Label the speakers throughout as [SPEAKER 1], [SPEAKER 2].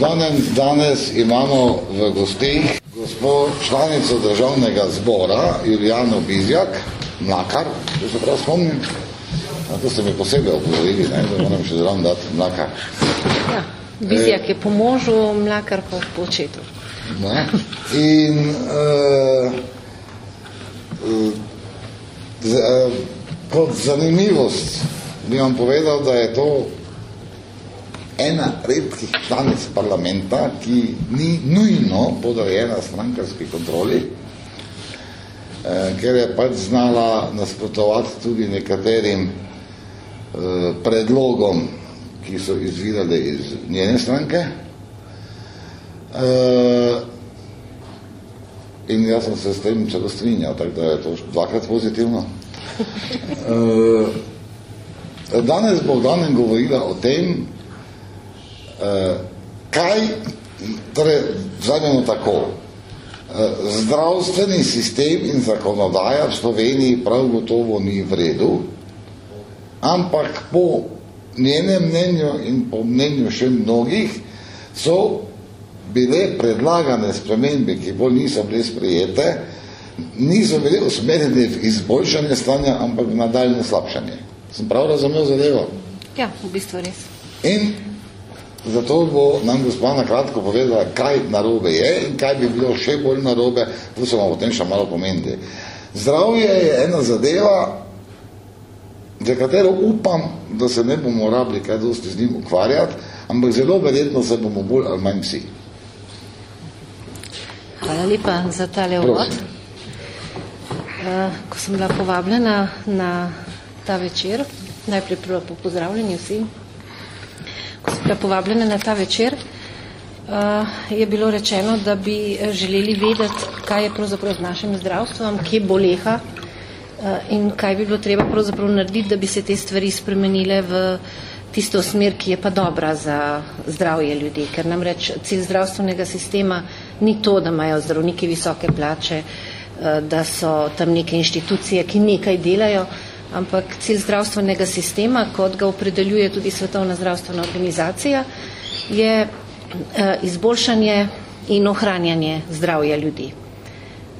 [SPEAKER 1] Danem, danes imamo v gostih gospod članico državnega zbora Julijano Bizjak, Mlakar, če se prav spomnim. A to ste mi posebej opozorili, ne, da moram še zraven dati Mlakar.
[SPEAKER 2] Ja, Bizjak je po možu, Mlakar pa po očetu.
[SPEAKER 1] Ne? In uh, z, uh, kot zanimivost bi vam povedal, da je to ena redkih članic parlamenta, ki ni nujno podrejena strankarski kontroli, eh, ker je pač znala nasprotovati tudi nekaterim eh, predlogom, ki so izvirali iz njene stranke. Eh, in jaz sem se s tem celo strinjal, tako da je to dvakrat pozitivno. Eh, danes bo danem govorila o tem, Eh, kaj, torej, vzajmemo tako, eh, zdravstveni sistem in zakonodaja v Sloveniji prav gotovo ni v redu, ampak po njenem mnenju in po mnenju še mnogih so bile predlagane spremembe, ki bolj niso bile sprejete, niso bile usmerjene v izboljšanje stanja, ampak v nadaljne slabšanje. Sem prav razumel zadevo?
[SPEAKER 2] Ja, v bistvu res.
[SPEAKER 1] In Zato bo nam gospa na kratko povedala, kaj narobe je in kaj bi bilo še bolj narobe, to se vam potem še malo pomenili. Zdravje je ena zadeva, za katero upam, da se ne bomo rabili kaj dosti z njim ukvarjati, ampak zelo verjetno se bomo bolj ali manj vsi.
[SPEAKER 2] Hvala lepa za tale uvod. Uh, ko sem bila povabljena na ta večer, najprej prvo po pozdravljenju vsi, ko sem bila povabljena na ta večer, uh, je bilo rečeno, da bi želeli vedeti, kaj je pravzaprav z našim zdravstvom, kje boleha uh, in kaj bi bilo treba pravzaprav narediti, da bi se te stvari spremenile v tisto smer, ki je pa dobra za zdravje ljudi. Ker namreč cilj zdravstvenega sistema ni to, da imajo zdravniki visoke plače, uh, da so tam neke inštitucije, ki nekaj delajo, ampak cilj zdravstvenega sistema, kot ga opredeljuje tudi Svetovna zdravstvena organizacija, je eh, izboljšanje in ohranjanje zdravja ljudi.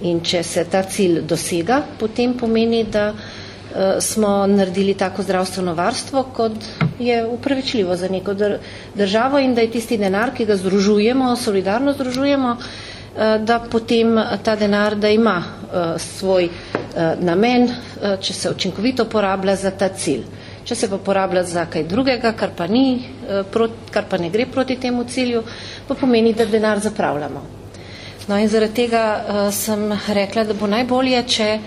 [SPEAKER 2] In če se ta cilj dosega, potem pomeni, da eh, smo naredili tako zdravstveno varstvo, kot je upravičljivo za neko državo in da je tisti denar, ki ga združujemo, solidarno združujemo, eh, da potem ta denar, da ima svoj namen, eh, če se učinkovito porablja za ta cilj. Če se pa porablja za kaj drugega, kar pa, ni, eh, kar pa ne gre proti temu cilju, pa pomeni, da denar zapravljamo. No in zaradi tega sem rekla, da bo najbolje, če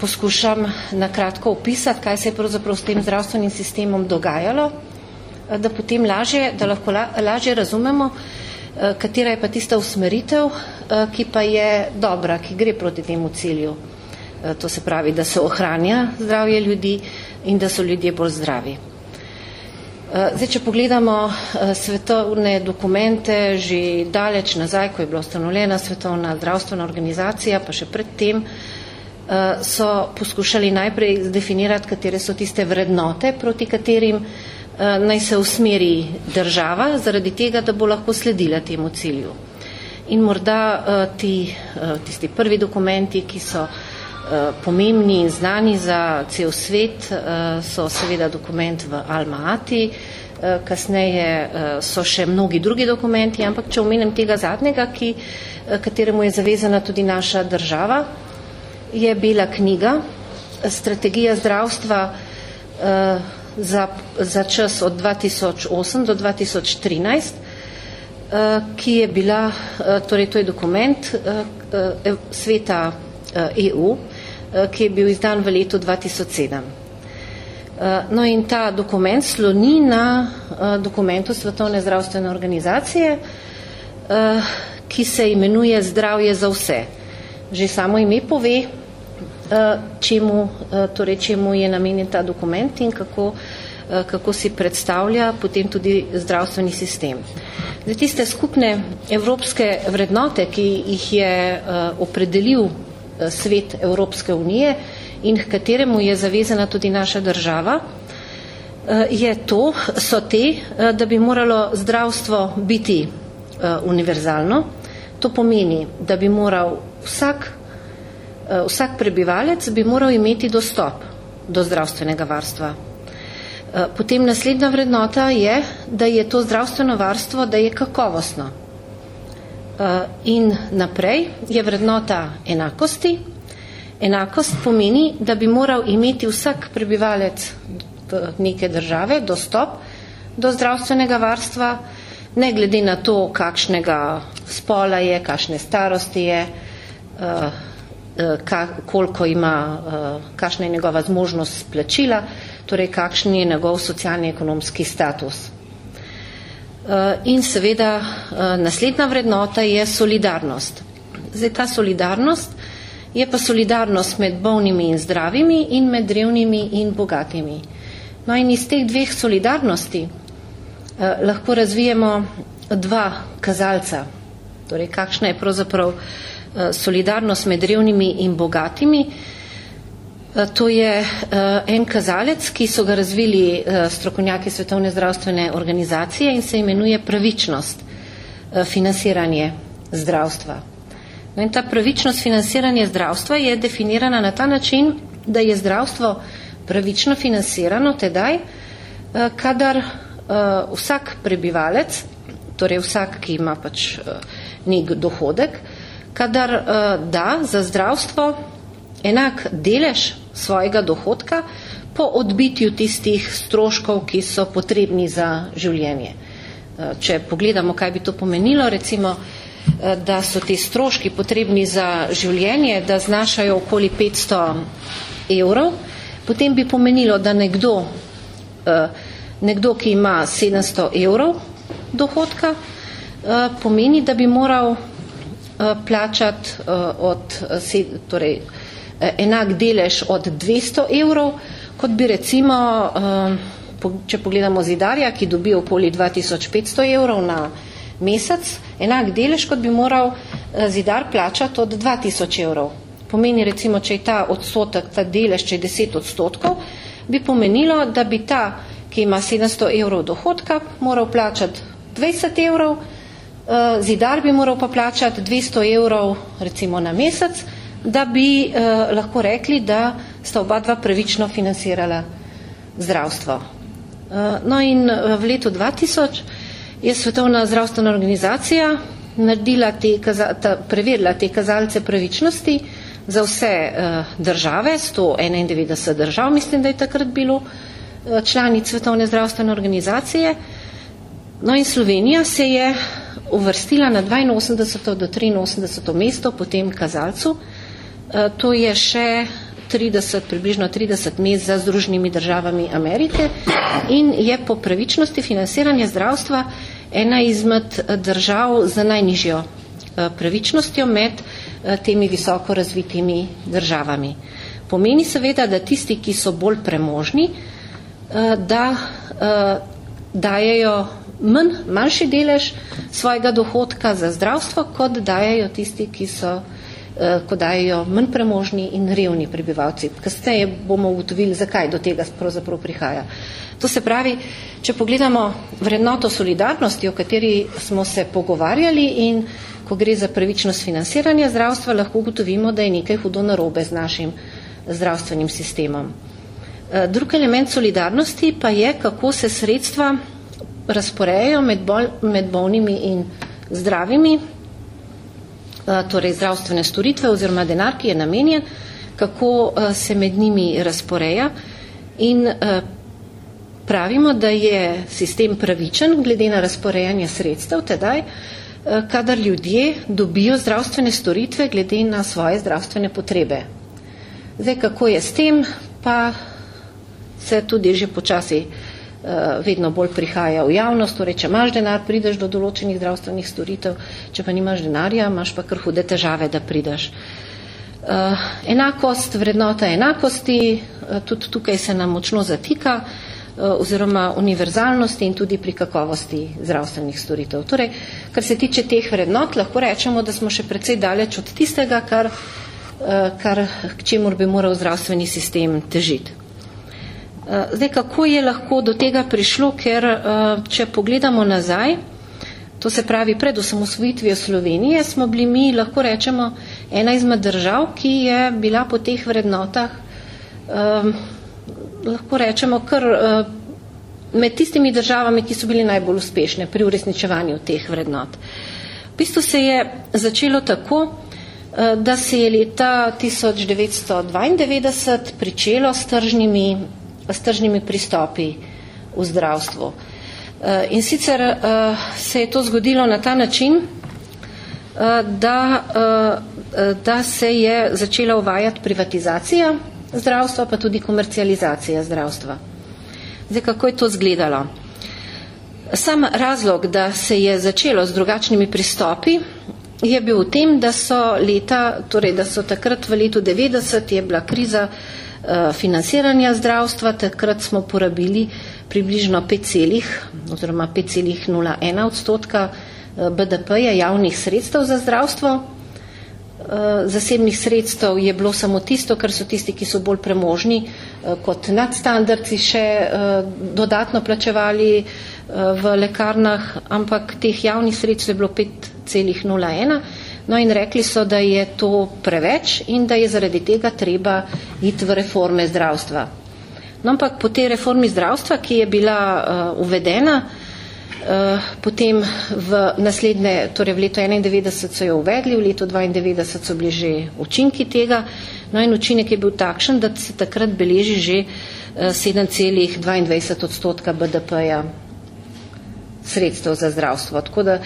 [SPEAKER 2] poskušam na kratko opisati, kaj se je pravzaprav s tem zdravstvenim sistemom dogajalo, da potem lažje, da lahko lažje razumemo, katera je pa tista usmeritev, ki pa je dobra, ki gre proti temu cilju. Eh, to se pravi, da se ohranja zdravje ljudi in da so ljudje bolj zdravi. Eh, zdaj, če pogledamo eh, svetovne dokumente, že daleč nazaj, ko je bila ustanovljena svetovna zdravstvena organizacija, pa še predtem, so poskušali najprej definirati, katere so tiste vrednote, proti katerim naj se usmeri država, zaradi tega, da bo lahko sledila temu cilju. In morda ti, tisti prvi dokumenti, ki so pomembni in znani za cel svet eh, so seveda dokument v Alma-Ati, eh, kasneje so še mnogi drugi dokumenti, ampak če omenem tega zadnjega, ki, kateremu je zavezana tudi naša država, je bila knjiga Strategija zdravstva za, za čas od 2008 do 2013, ki je bila, torej to je dokument sveta EU, Eh, ki je bil izdan v letu 2007. Eh, no in ta dokument sloni na eh, dokumentu Svetovne zdravstvene organizacije, ki se imenuje Zdravje za vse. Že samo ime pove, čemu, torej čemu je namenjen ta dokument in kako, kako si predstavlja potem tudi zdravstveni sistem. Zdaj, tiste skupne evropske vrednote, ki jih je opredelil Eh, svet Evropske unije in k kateremu je zavezana tudi naša država, je to, so te, da bi moralo zdravstvo biti univerzalno. To pomeni, da bi moral vsak, vsak prebivalec bi moral imeti dostop do zdravstvenega varstva. Potem naslednja vrednota je, da je to zdravstveno varstvo, da je kakovostno. In naprej je vrednota enakosti. Enakost pomeni, da bi moral imeti vsak prebivalec neke države dostop do zdravstvenega varstva, ne glede na to, kakšnega spola je, kakšne starosti je, eh, eh, koliko ima, eh, kakšna je njegova zmožnost plačila, torej kakšen je njegov socialni-ekonomski status. In seveda naslednja vrednota je solidarnost. Zdaj ta solidarnost je pa solidarnost med bolnimi in zdravimi in med revnimi in bogatimi. No in iz teh dveh solidarnosti eh, lahko razvijemo dva kazalca, torej kakšna je pravzaprav eh, solidarnost med revnimi in bogatimi. Eh, to je eh, en kazalec, ki so ga razvili eh, strokovnjaki Svetovne zdravstvene organizacije in se imenuje pravičnost financiranje zdravstva. No in ta pravičnost financiranje zdravstva je definirana na ta način, da je zdravstvo pravično financirano tedaj, kadar vsak prebivalec, torej vsak, ki ima pač nek dohodek, kadar da za zdravstvo enak delež svojega dohodka po odbitju tistih stroškov, ki so potrebni za življenje. Če pogledamo, kaj bi to pomenilo, recimo, da so ti stroški potrebni za življenje, da znašajo okoli 500 evrov, potem bi pomenilo, da nekdo, eh, nekdo ki ima 700 evrov dohodka, eh, pomeni, da bi moral eh, plačati od, torej, enak delež od 200 evrov, kot bi recimo, če pogledamo zidarja, ki dobi okoli 2500 evrov na mesec, enak delež, kot bi moral zidar plačati od 2000 evrov. Pomeni recimo, če je ta odstotek, ta delež, če je 10 odstotkov, bi pomenilo, da bi ta, ki ima 700 evrov dohodka, moral plačati 20 evrov, eh, zidar bi moral pa plačati 200 evrov recimo na mesec, da bi eh, lahko rekli, da sta oba dva pravično financirala zdravstvo. Eh, no in eh, v letu 2000 je Svetovna zdravstvena organizacija naredila te, ta, preverila te kazalce pravičnosti, za vse uh, države, 191 držav, mislim, da je takrat bilo uh, članic Svetovne zdravstvene organizacije. No in Slovenija se je uvrstila na 82. do 83. mesto po tem kazalcu. Uh, to je še 30, približno 30 mest za Združenimi državami Amerike in je po pravičnosti financiranja zdravstva ena izmed držav za najnižjo pravičnostjo med Eh, temi visoko razvitimi državami. Pomeni seveda, da tisti, ki so bolj premožni, da dajejo manj, manjši delež svojega dohodka za zdravstvo, kot dajejo tisti, ki so ko dajejo manj premožni in revni prebivalci. Kasneje bomo ugotovili, zakaj do tega pravzaprav prihaja. To se pravi, če pogledamo vrednoto solidarnosti, o kateri smo se pogovarjali in ko gre za pravičnost financiranja zdravstva, lahko ugotovimo, da je nekaj hudo narobe z našim zdravstvenim sistemom. E, drug element solidarnosti pa je, kako se sredstva razporejajo med, bol, med bolnimi in zdravimi, torej zdravstvene storitve oziroma denar, ki je namenjen, kako e, se med njimi razporeja in pravimo, da je sistem pravičen glede na razporejanje sredstev, tedaj, Eh, kadar ljudje dobijo zdravstvene storitve glede na svoje zdravstvene potrebe. Zdaj, kako je s tem, pa se tudi že počasi vedno bolj prihaja v javnost, torej, če imaš denar, prideš do določenih zdravstvenih storitev, če pa nimaš denarja, imaš pa kar hude težave, da prideš. Uh, enakost, vrednota enakosti, uh, tudi tukaj se nam močno zatika, Eh, oziroma univerzalnosti in tudi pri kakovosti zdravstvenih storitev. Torej, kar se tiče teh vrednot, lahko rečemo, da smo še precej daleč od tistega, kar, eh, kar k čemur bi moral zdravstveni sistem težiti. Zdaj, kako je lahko do tega prišlo, ker če pogledamo nazaj, to se pravi pred osamosvojitvijo Slovenije, smo bili mi, lahko rečemo, ena izmed držav, ki je bila po teh vrednotah, um, lahko rečemo, kar uh, med tistimi državami, ki so bili najbolj uspešne pri uresničevanju teh vrednot. V bistvu se je začelo tako, uh, da se je leta 1992 pričelo s tržnimi, s tržnimi pristopi v zdravstvu. Eh, in sicer uh, se je to zgodilo na ta način, uh, da, da se je začela uvajati privatizacija zdravstva, pa tudi komercializacija zdravstva. Zdaj, kako je to zgledalo? Sam razlog, da se je začelo z drugačnimi pristopi, je bil v tem, da so leta, torej da so takrat v letu 90 je bila kriza uh, financiranja zdravstva, takrat smo porabili približno 5, oziroma 5,01 odstotka eh, BDP-ja javnih sredstev za zdravstvo. Eh, zasebnih sredstev je bilo samo tisto, kar so tisti, ki so bolj premožni, eh, kot nadstandardci še dodatno plačevali v lekarnah, ampak teh javnih sredstev je bilo 5,01. No in rekli so, da je to preveč in da je zaradi tega treba iti v reforme zdravstva. No, ampak po tej reformi zdravstva, ki je bila uh, uvedena, uh, potem v naslednje, torej v letu 91 so jo uvedli, v letu 92 so bili že učinki tega, no in učinek je bil takšen, da se takrat beleži že uh, 7,22 odstotka BDP-ja sredstev za zdravstvo. Tako da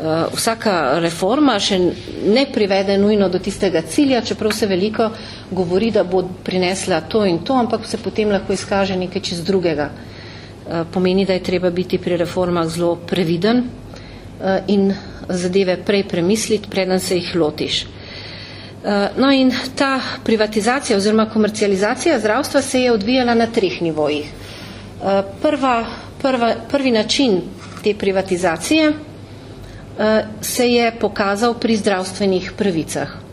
[SPEAKER 2] uh, vsaka reforma še ne privede nujno do tistega cilja, čeprav se veliko govori, da bo prinesla to in to, ampak se potem lahko izkaže nekaj čez drugega. Uh, pomeni, da je treba biti pri reformah zelo previden uh, in zadeve prej premisliti, preden se jih lotiš. No in ta privatizacija oziroma komercializacija zdravstva se je odvijala na treh nivojih. Prva, prva, prvi način te privatizacije se je pokazal pri zdravstvenih pravicah.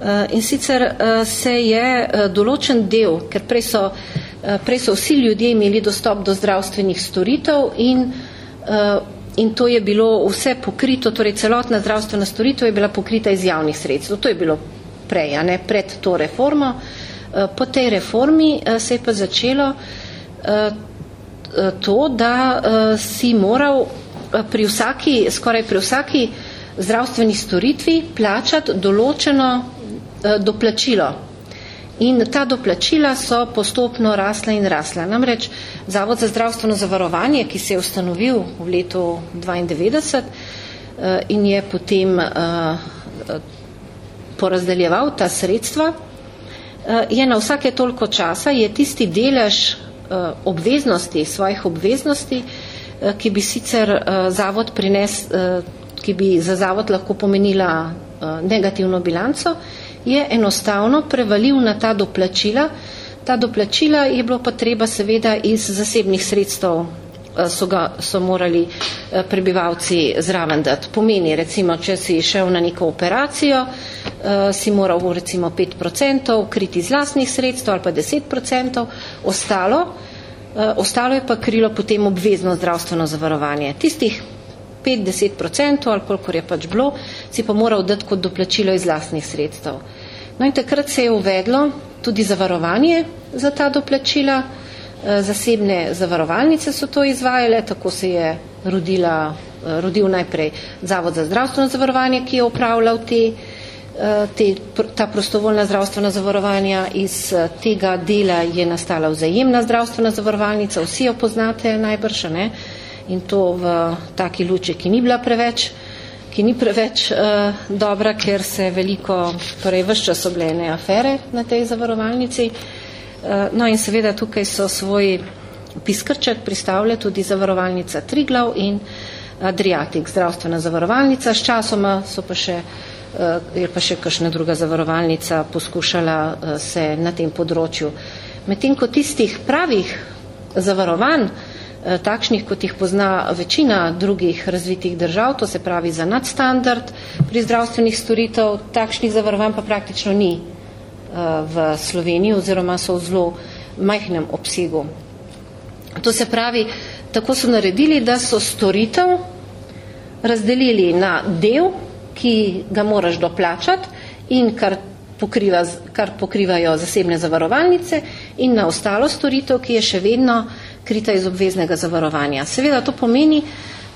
[SPEAKER 2] Eh, in sicer eh, se je določen del, ker prej so, prej so vsi ljudje imeli dostop do zdravstvenih storitev in, in to je bilo vse pokrito, torej celotna zdravstvena storitev je bila pokrita iz javnih sredstev. To je bilo prej, a ne pred to reformo. Po tej reformi se je pa začelo to, da si moral pri vsaki, skoraj pri vsaki zdravstveni storitvi plačati določeno eh, doplačilo. In ta doplačila so postopno rasla in rasla. Namreč Zavod za zdravstveno zavarovanje, ki se je ustanovil v letu 92 eh, in je potem eh, porazdeljeval ta sredstva, je na vsake toliko časa je tisti delež obveznosti, svojih obveznosti, Eh, ki bi sicer uh, zavod prines, uh, ki bi za zavod lahko pomenila negativno bilanco, je enostavno prevalil na ta doplačila. Ta doplačila je bilo pa treba seveda iz zasebnih sredstev so, ga, so morali prebivalci zraven dati. Pomeni, recimo, če si šel na neko operacijo, si moral recimo 5% kriti iz lastnih sredstev ali pa 10%, ostalo Eh, ostalo je pa krilo potem obvezno zdravstveno zavarovanje. Tistih 5-10% ali kolikor je pač bilo, si pa moral dati kot doplačilo iz lastnih sredstev. No in takrat se je uvedlo tudi zavarovanje za ta doplačila, eh, zasebne zavarovalnice so to izvajale, tako se je rodila, eh, rodil najprej Zavod za zdravstveno zavarovanje, ki je upravljal te Eh, te, ta prostovoljna zdravstvena zavarovanja. Iz eh, tega dela je nastala vzajemna zdravstvena zavarovalnica, vsi jo poznate najbrž, ne? in to v taki luči, ki ni bila preveč, ki ni preveč uh, dobra, ker se veliko, torej vse čas oblene afere na tej zavarovalnici. Uh, no in seveda tukaj so svoj piskrček pristavlja tudi zavarovalnica Triglav in Adriatik, zdravstvena zavarovalnica. S časoma so pa še uh, Eh, je pa še kakšna druga zavarovalnica poskušala eh, se na tem področju. Medtem ko tistih pravih zavarovanj, eh, takšnih, kot jih pozna večina drugih razvitih držav, to se pravi za nadstandard pri zdravstvenih storitev, takšnih zavarovanj pa praktično ni v Sloveniji oziroma so v zelo majhnem obsegu. To se pravi, tako so naredili, da so storitev razdelili na del, ki ga moraš doplačati in kar, pokriva, kar pokrivajo zasebne zavarovalnice in na ostalo storitev, ki je še vedno krita iz obveznega zavarovanja. Seveda to pomeni,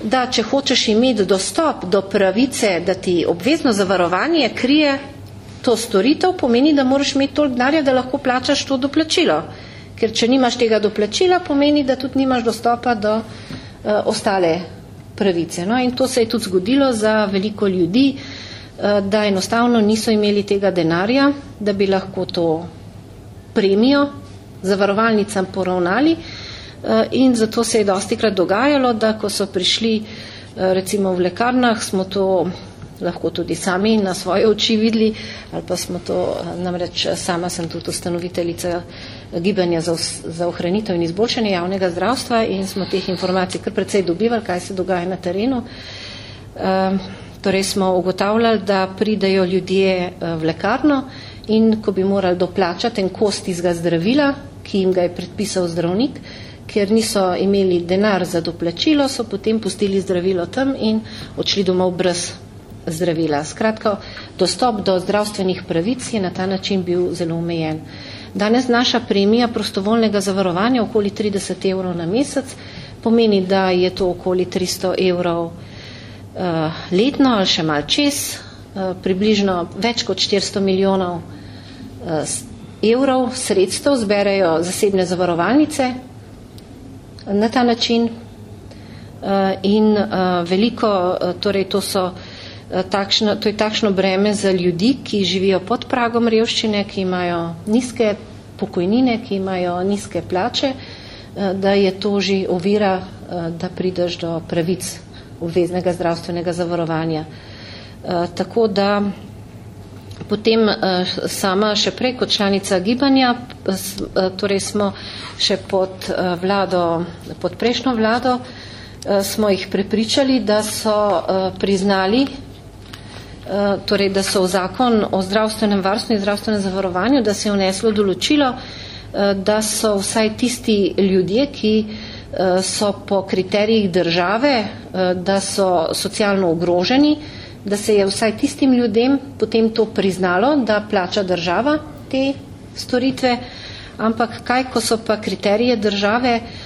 [SPEAKER 2] da če hočeš imeti dostop do pravice, da ti obvezno zavarovanje krije to storitev, pomeni, da moraš imeti toliko denarja, da lahko plačaš to doplačilo. Ker če nimaš tega doplačila, pomeni, da tudi nimaš dostopa do uh, ostale pravice. No? In to se je tudi zgodilo za veliko ljudi, uh, da enostavno niso imeli tega denarja, da bi lahko to premijo zavarovalnicam poravnali. Uh, in zato se je dosti krat dogajalo, da ko so prišli uh, recimo v lekarnah, smo to lahko tudi sami na svoje oči videli, ali pa smo to, namreč sama sem tudi ustanoviteljica gibanja za, za ohranitev in izboljšanje javnega zdravstva in smo teh informacij kar precej dobivali, kaj se dogaja na terenu. Um, torej smo ugotavljali, da pridejo ljudje v lekarno in ko bi morali doplačati en kost izga zdravila, ki jim ga je predpisal zdravnik, ker niso imeli denar za doplačilo, so potem pustili zdravilo tam in odšli domov brez zdravila. Skratka, dostop do zdravstvenih pravic je na ta način bil zelo omejen. Danes naša premija prostovoljnega zavarovanja okoli 30 evrov na mesec, pomeni, da je to okoli 300 evrov uh, letno ali še mal čez, uh, približno več kot 400 milijonov uh, evrov sredstev zberejo zasebne zavarovalnice na ta način uh, in uh, veliko, uh, torej to so takšno, to je takšno breme za ljudi, ki živijo pod pragom revščine, ki imajo nizke pokojnine, ki imajo nizke plače, eh, da je to že ovira, eh, da prideš do pravic obveznega zdravstvenega zavarovanja. Tako da potem sama še prej kot članica gibanja, torej smo še pod vlado, pod prejšnjo vlado, smo jih prepričali, da so priznali Eh, torej, da so v zakon o zdravstvenem varstvu in zdravstvenem zavarovanju, da se je vneslo določilo, eh, da so vsaj tisti ljudje, ki eh, so po kriterijih države, da so socialno ogroženi, da se je vsaj tistim ljudem potem to priznalo, da plača država te storitve, ampak kaj, ko so pa kriterije države, Eh,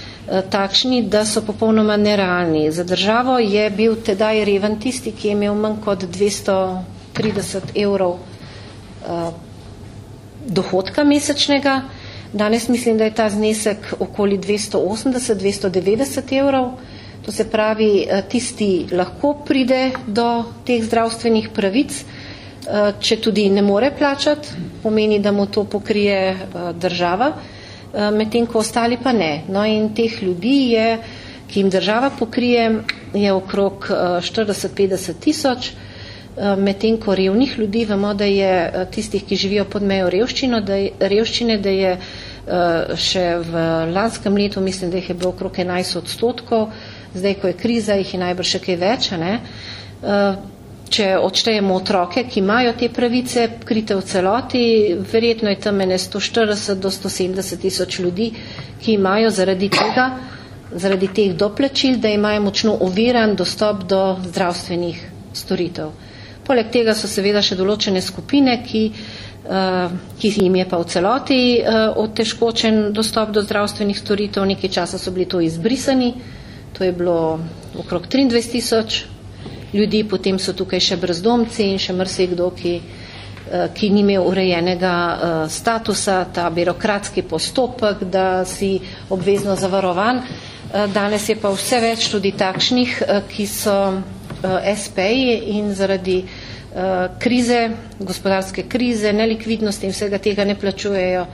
[SPEAKER 2] takšni, da so popolnoma nerealni. Za državo je bil tedaj reven tisti, ki je imel manj kot 230 evrov uh, dohodka mesečnega. Danes mislim, da je ta znesek okoli 280-290 evrov. To se pravi, eh, tisti lahko pride do teh zdravstvenih pravic, če tudi ne more plačati, pomeni, da mu to pokrije država. Eh, medtem ko ostali pa ne. No in teh ljudi je, ki jim država pokrije, je okrog 40-50 eh, tisoč, eh, medtem ko revnih ljudi, vemo, da je tistih, ki živijo pod mejo revščino, da je, revščine, da je še v lanskem letu, mislim, da jih je bilo okrog 11 odstotkov, zdaj, ko je kriza, jih je najbrž še kaj več, ne? Če odštejemo otroke, ki imajo te pravice, krite v celoti, verjetno je tam ene 140 do 170 tisoč ljudi, ki imajo zaradi tega, zaradi teh doplačil, da imajo močno oviran dostop do zdravstvenih storitev. Poleg tega so seveda še določene skupine, ki, uh, ki jim je pa v celoti uh, otežkočen dostop do zdravstvenih storitev. Nekaj časa so bili to izbrisani, to je bilo okrog 23 tisoč ljudi, potem so tukaj še brezdomci in še mrsikdo, ki, eh, ki ni imel urejenega eh, statusa, ta birokratski postopek, da si obvezno zavarovan. Eh, danes je pa vse več tudi takšnih, ki so SP-ji in zaradi krize, gospodarske krize, nelikvidnosti in vsega tega ne plačujejo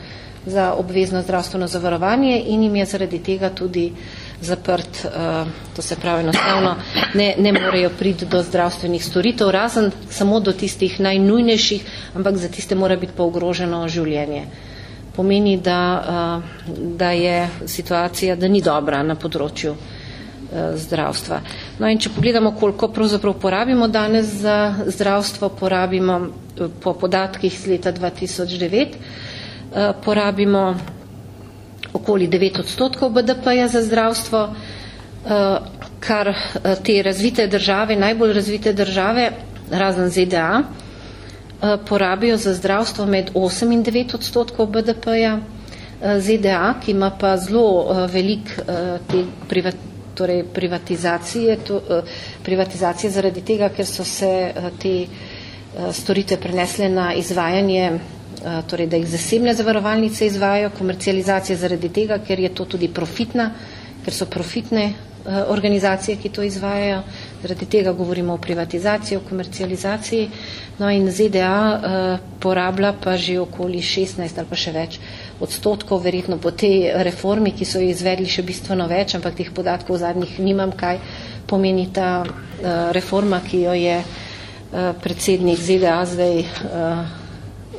[SPEAKER 2] za obvezno zdravstveno zavarovanje in jim je zaradi tega tudi uh, zaprt, uh, to se pravi enostavno, ne, ne morejo priti do zdravstvenih storitev, razen samo do tistih najnujnejših, ampak za tiste mora biti pa ogroženo življenje. Pomeni, da, uh, da je situacija, da ni dobra na področju uh, zdravstva. No in če pogledamo, koliko pravzaprav porabimo danes za zdravstvo, porabimo po podatkih z leta 2009, porabimo okoli 9 odstotkov BDP-ja za zdravstvo, kar te razvite države, najbolj razvite države, razen ZDA, porabijo za zdravstvo med 8 in 9 odstotkov BDP-ja, ZDA, ki ima pa zelo velik te privat, torej privatizacije, to, privatizacije zaradi tega, ker so se te storitve prenesle na izvajanje Eh, torej da jih zasebne zavarovalnice izvajajo, komercializacija zaradi tega, ker je to tudi profitna, ker so profitne eh, organizacije, ki to izvajajo, zaradi tega govorimo o privatizaciji, o komercializaciji, no in ZDA eh, porablja pa že okoli 16 ali pa še več odstotkov, verjetno po tej reformi, ki so jo izvedli še bistveno več, ampak teh podatkov v zadnjih nimam, kaj pomeni ta reforma, ki jo je predsednik ZDA zdaj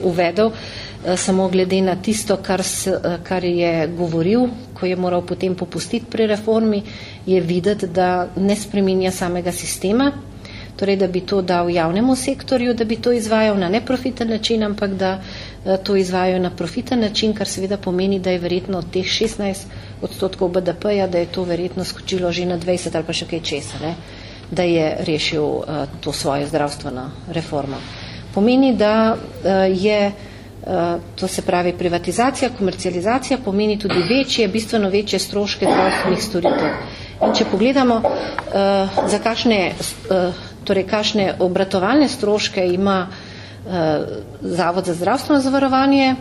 [SPEAKER 2] uvedel, eh, samo glede na tisto, kar, s, eh, kar je govoril, ko je moral potem popustiti pri reformi, je videti, da ne spreminja samega sistema, torej da bi to dal javnemu sektorju, da bi to izvajal na neprofiten način, ampak da eh, to izvajajo na profiten način, kar seveda pomeni, da je verjetno od teh 16 odstotkov BDP-ja, da je to verjetno skočilo že na 20 ali pa še kaj česa, ne? da je rešil uh, to svojo zdravstveno reformo pomeni, da eh, je, eh, to se pravi privatizacija, komercializacija, pomeni tudi večje, bistveno večje stroške zdravstvenih storitev. In če pogledamo, eh, za kakšne, torej kakšne obratovalne stroške ima Zavod za zdravstveno zavarovanje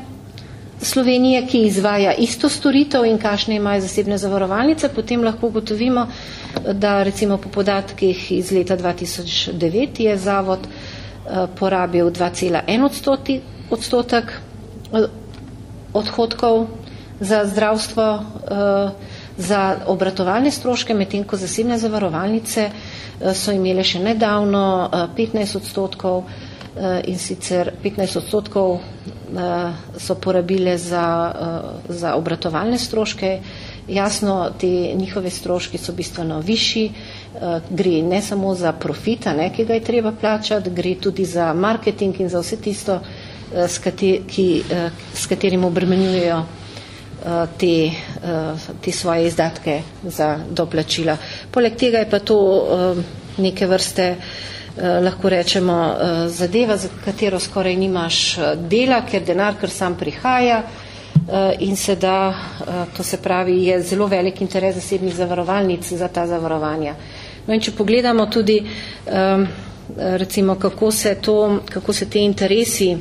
[SPEAKER 2] Slovenije, ki izvaja isto storitev in kakšne imajo zasebne zavarovalnice, potem lahko gotovimo, da recimo po podatkih iz leta 2009 je Zavod porabil 2,1 odstotek eh, odhodkov za zdravstvo, eh, za obratovalne stroške, medtem ko zasebne zavarovalnice so imele še nedavno 15 odstotkov in sicer 15 odstotkov so porabile za, za obratovalne stroške. Jasno, te njihove stroški so bistveno višji, Eh, gre ne samo za profita, ne, ki ga je treba plačati, gre tudi za marketing in za vse tisto, eh, s, kateri, ki, eh, s katerim obremenjujejo te, te svoje izdatke za doplačila. Poleg tega je pa to neke vrste, lahko rečemo, zadeva, za katero skoraj nimaš dela, ker denar, ker sam prihaja, in se da, to se pravi, je zelo velik interes zasebnih zavarovalnic za ta zavarovanja. No in če pogledamo tudi, um, recimo, kako se, to, kako se te interesi,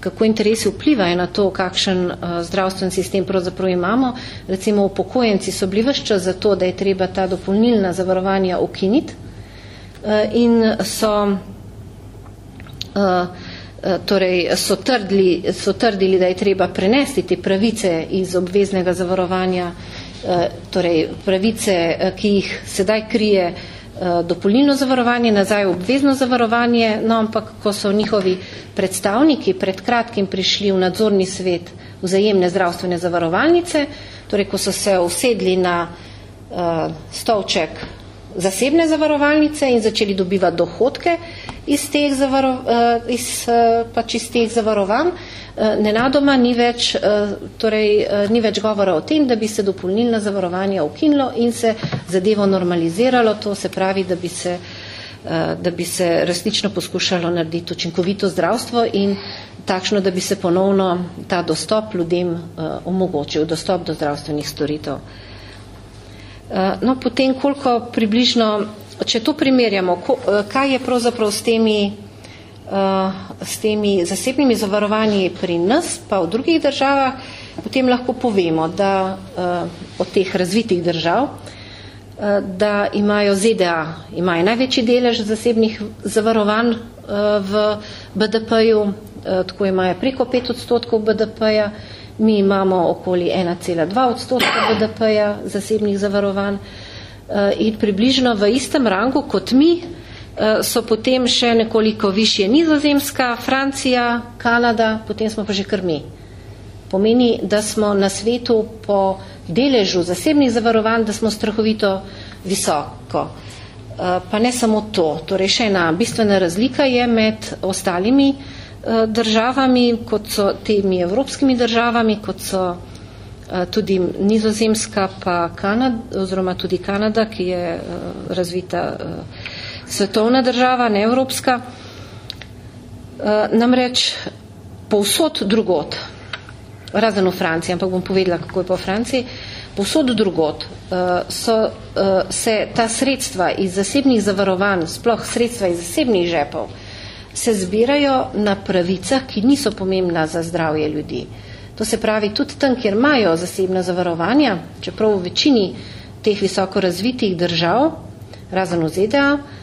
[SPEAKER 2] kako interesi vplivajo na to, kakšen uh, zdravstven sistem pravzaprav imamo, recimo upokojenci so bili vse čas za to, da je treba ta dopolnilna zavarovanja ukiniti uh, in so uh, Torej, so, trdli, so trdili, da je treba prenesti te pravice iz obveznega zavarovanja Eh, torej pravice, eh, ki jih sedaj krije eh, dopolnilno zavarovanje, nazaj obvezno zavarovanje, no ampak ko so njihovi predstavniki pred kratkim prišli v nadzorni svet vzajemne zdravstvene zavarovalnice, torej ko so se usedli na uh, stolček zasebne zavarovalnice in začeli dobivati dohodke iz teh, zavaro, uh, iz, uh, pač iz teh zavarovanj, Eh, nenadoma ni več, eh, torej, eh, ni več govora o tem, da bi se dopolnilna zavarovanja ukinilo in se zadevo normaliziralo, to se pravi, da bi se, da bi se resnično poskušalo narediti učinkovito zdravstvo in takšno, da bi se ponovno ta dostop ljudem omogočil, dostop do zdravstvenih storitev. No, potem koliko približno, če to primerjamo, kaj je pravzaprav s temi s temi zasebnimi zavarovanji pri nas, pa v drugih državah, potem lahko povemo, da uh, od teh razvitih držav, uh, da imajo ZDA, imajo največji delež zasebnih zavarovanj uh, v BDP-ju, tako imajo preko 5 odstotkov BDP-ja, mi imamo okoli 1,2 odstotka BDP-ja zasebnih zavarovanj in približno v istem rangu kot mi, Eh, so potem še nekoliko višje Nizozemska, Francija, Kanada, potem smo pa že krmi. Pomeni, da smo na svetu po deležu zasebnih zavarovanj, da smo strahovito visoko. Eh, pa ne samo to, torej še ena bistvena razlika je med ostalimi eh, državami, kot so temi evropskimi državami, kot so tudi Nizozemska pa Kanada, oziroma tudi Kanada, ki je razvita svetovna država, ne evropska. Namreč povsod drugot, razen v Franciji, ampak bom povedala, kako je po Franciji, povsod drugot so, se ta sredstva iz zasebnih zavarovanj, sploh sredstva iz zasebnih žepov, se zbirajo na pravicah, ki niso pomembna za zdravje ljudi. To se pravi, tudi tam, kjer imajo zasebna zavarovanja, čeprav v večini teh visoko razvitih držav, razen v ZDA, eh,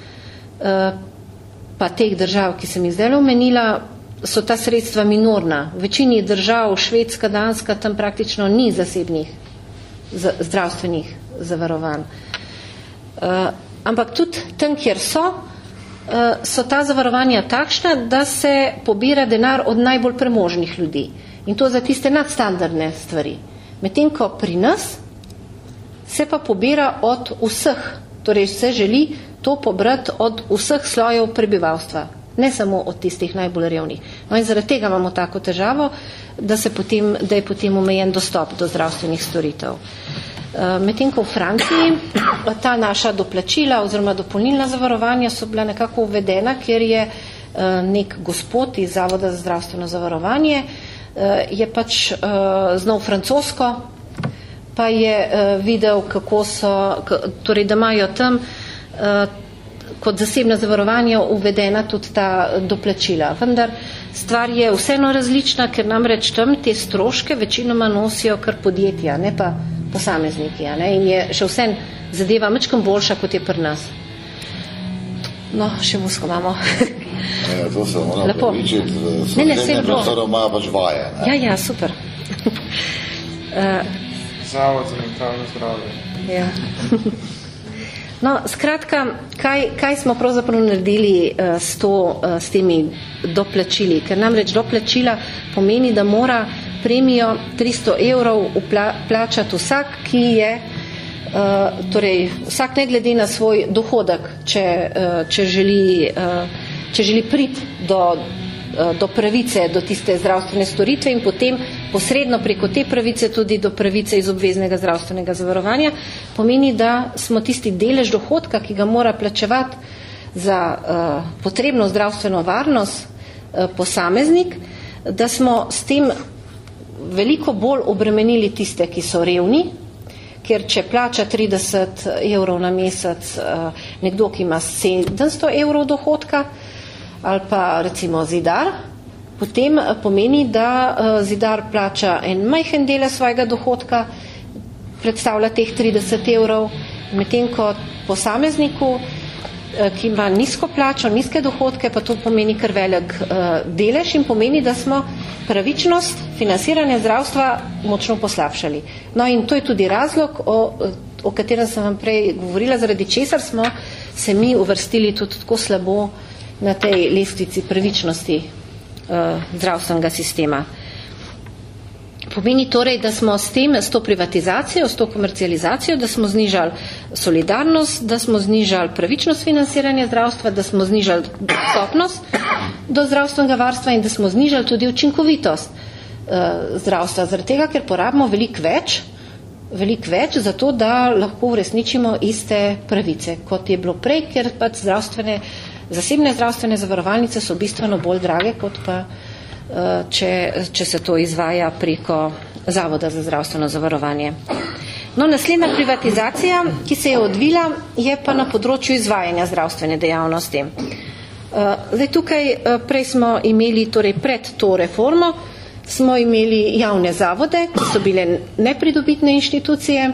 [SPEAKER 2] pa teh držav, ki sem jih zdaj omenila, so ta sredstva minorna. V večini držav, Švedska, Danska, tam praktično ni zasebnih zdravstvenih zavarovanj. Eh, ampak tudi tam, kjer so, eh, so ta zavarovanja takšna, da se pobira denar od najbolj premožnih ljudi. In to za tiste nadstandardne stvari. Medtem ko pri nas se pa pobira od vseh, torej se želi to pobrati od vseh slojev prebivalstva, ne samo od tistih najbolj revnih. No in zaradi tega imamo tako težavo, da, potem, da je potem omejen dostop do zdravstvenih storitev. Eh, medtem ko v Franciji ta naša doplačila oziroma dopolnilna zavarovanja so bila nekako uvedena, ker je eh, nek gospod iz Zavoda za zdravstveno zavarovanje Eh, je pač znal francosko, pa je videl, kako so, torej, da imajo tam kot zasebna zavarovanja uvedena tudi ta doplačila. Vendar stvar je vseeno različna, ker namreč tam te stroške večinoma nosijo kar podjetja, ne pa posamezniki. Ne? In je še vse zadeva mečkam boljša, kot je pri nas. No, še musko imamo.
[SPEAKER 1] Ja, to se mora lepo. Pričiti, ne, ne, vse. Vse doma pač vaje. Ne?
[SPEAKER 2] Ja, ja, super.
[SPEAKER 3] uh, Zavod za mentalno zdravje.
[SPEAKER 2] Ja. No, skratka, kaj, kaj smo pravzaprav naredili uh, s, to, uh, s temi doplačili? Ker namreč doplačila pomeni, da mora premijo 300 evrov upla, plačati vsak, ki je, uh, torej vsak ne glede na svoj dohodek, če, uh, če želi uh, če želi priti do, do pravice, do tiste zdravstvene storitve in potem posredno preko te pravice tudi do pravice iz obveznega zdravstvenega zavarovanja, pomeni, da smo tisti delež dohodka, ki ga mora plačevati za uh, potrebno zdravstveno varnost uh, posameznik, da smo s tem veliko bolj obremenili tiste, ki so revni, ker če plača 30 evrov na mesec uh, nekdo, ki ima 700 evrov dohodka, ali pa recimo zidar, potem eh, pomeni, da eh, zidar plača en majhen dele svojega dohodka, predstavlja teh 30 evrov, medtem ko posamezniku, eh, ki ima nizko plačo, nizke dohodke, pa to pomeni kar velik delež in pomeni, da smo pravičnost financiranja zdravstva močno poslabšali. No in to je tudi razlog, o, o katerem sem vam prej govorila, zaradi česar smo se mi uvrstili tudi tako slabo na tej lestvici pravičnosti uh, zdravstvenega sistema. Pomeni torej, da smo s tem, s to privatizacijo, s to komercializacijo, da smo znižali solidarnost, da smo znižali pravičnost financiranja zdravstva, da smo znižali dostopnost do zdravstvenega varstva in da smo znižali tudi učinkovitost uh, zdravstva. Zaradi tega, ker porabimo veliko več, veliko več za to, da lahko uresničimo iste pravice, kot je bilo prej, ker pač zdravstvene uh, Zasebne zdravstvene zavarovalnice so bistveno bolj drage, kot pa eh, če, če se to izvaja preko Zavoda za zdravstveno zavarovanje. No, naslednja privatizacija, ki se je odvila, je pa na področju izvajanja zdravstvene dejavnosti. Eh, zdaj, tukaj eh, prej smo imeli, torej pred to reformo, smo imeli javne zavode, ki so bile nepridobitne inštitucije,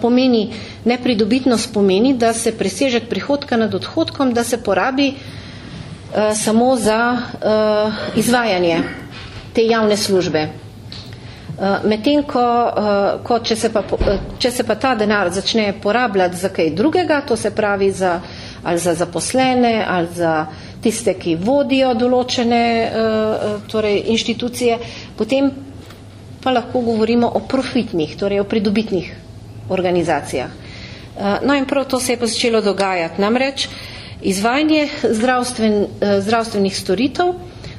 [SPEAKER 2] pomeni, nepridobitnost pomeni, da se presežek prihodka nad odhodkom, da se porabi uh, samo za uh, izvajanje te javne službe. Uh, Medtem, ko, uh, ko če, se pa, če se pa ta denar začne porabljati za kaj drugega, to se pravi za, ali za zaposlene, ali za tiste, ki vodijo določene torej, inštitucije, potem pa lahko govorimo o profitnih, torej o pridobitnih organizacijah. Eh, no in prav to se je pa začelo dogajati. Namreč izvajanje zdravstven, eh, zdravstvenih storitev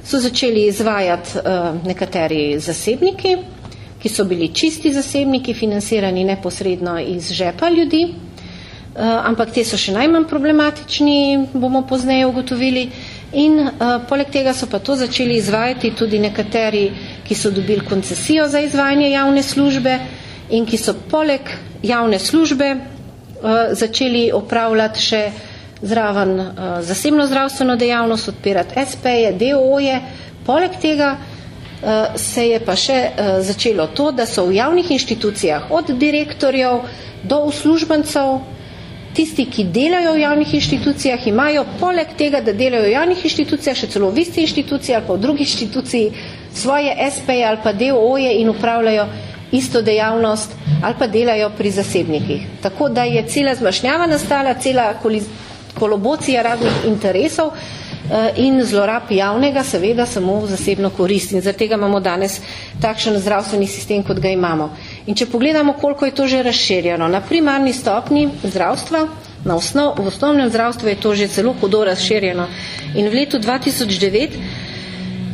[SPEAKER 2] so začeli izvajati eh, nekateri zasebniki, ki so bili čisti zasebniki, financirani neposredno iz žepa ljudi, uh, ampak te so še najmanj problematični, bomo pozneje ugotovili. In uh, poleg tega so pa to začeli izvajati tudi nekateri, ki so dobili koncesijo za izvajanje javne službe in ki so poleg javne službe uh, začeli opravljati še zraven uh, zasebno zdravstveno dejavnost, odpirati SP-je, DO-je. Poleg tega uh, se je pa še začelo to, da so v javnih inštitucijah od direktorjev do uslužbencev tisti, ki delajo v javnih inštitucijah, imajo poleg tega, da delajo v javnih inštitucijah, še celo v isti inštituciji ali pa v drugi inštituciji svoje SP ali pa DOO-je in upravljajo isto dejavnost ali pa delajo pri zasebnikih. Tako da je cela zmašnjava nastala, cela kolobocija raznih interesov, Eh, in zlorab javnega seveda samo v zasebno korist in zaradi tega imamo danes takšen zdravstveni sistem, kot ga imamo. In če pogledamo, koliko je to že razširjeno, na primarni stopni zdravstva, na osnov, v osnovnem zdravstvu je to že zelo hudo razširjeno in v letu 2009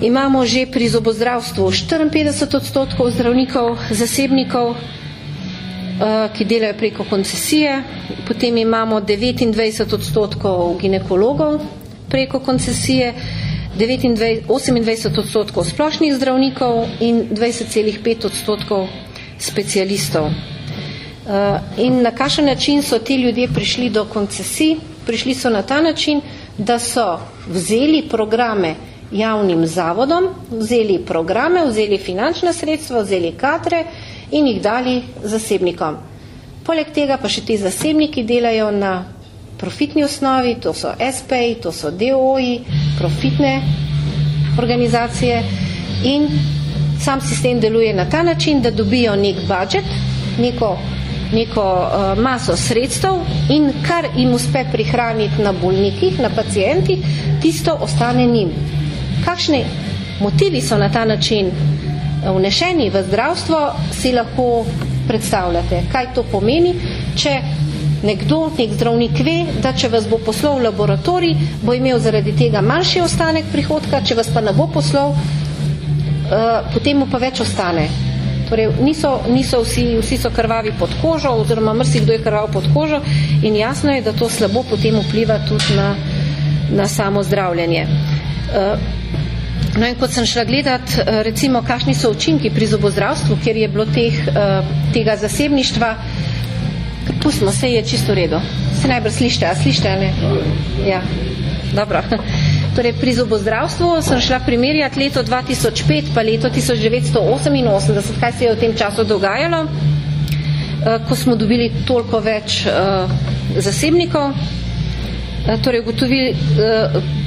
[SPEAKER 2] imamo že pri zobozdravstvu 54 odstotkov zdravnikov, zasebnikov, eh, ki delajo preko koncesije, potem imamo 29 odstotkov ginekologov, preko koncesije, 29, 28 odstotkov splošnih zdravnikov in 20,5 odstotkov specialistov. Uh, in na kakšen način so ti ljudje prišli do koncesij? Prišli so na ta način, da so vzeli programe javnim zavodom, vzeli programe, vzeli finančna sredstva, vzeli kadre in jih dali zasebnikom. Poleg tega pa še ti zasebniki delajo na profitni osnovi, to so SP, to so DOI, profitne organizacije in sam sistem deluje na ta način, da dobijo nek budget, neko, neko uh, maso sredstev in kar jim uspe prihraniti na bolnikih, na pacijentih, tisto ostane njim. Kakšne motivi so na ta način eh, vnešeni v zdravstvo, si lahko predstavljate. Kaj to pomeni, če nekdo, nek zdravnik ve, da če vas bo poslal v laboratorij, bo imel zaradi tega manjši ostanek prihodka, če vas pa ne bo poslal, uh, potem mu pa več ostane. Torej, niso, niso vsi, vsi so krvavi pod kožo, oziroma mrsi kdo je krval pod kožo in jasno je, da to slabo potem vpliva tudi na, na samo zdravljenje. Uh, No in kot sem šla gledat, recimo, kakšni so učinki pri zobozdravstvu, kjer je bilo teh, tega zasebništva, Pustimo, vse je čisto v redu. Se najbolj slište, a slište, ne? Ja, dobro. Torej, pri zobozdravstvu sem šla primerjati leto 2005 pa leto 1988, kaj se je v tem času dogajalo, eh, ko smo dobili toliko več zasebnikov. Eh, torej, ugotovili,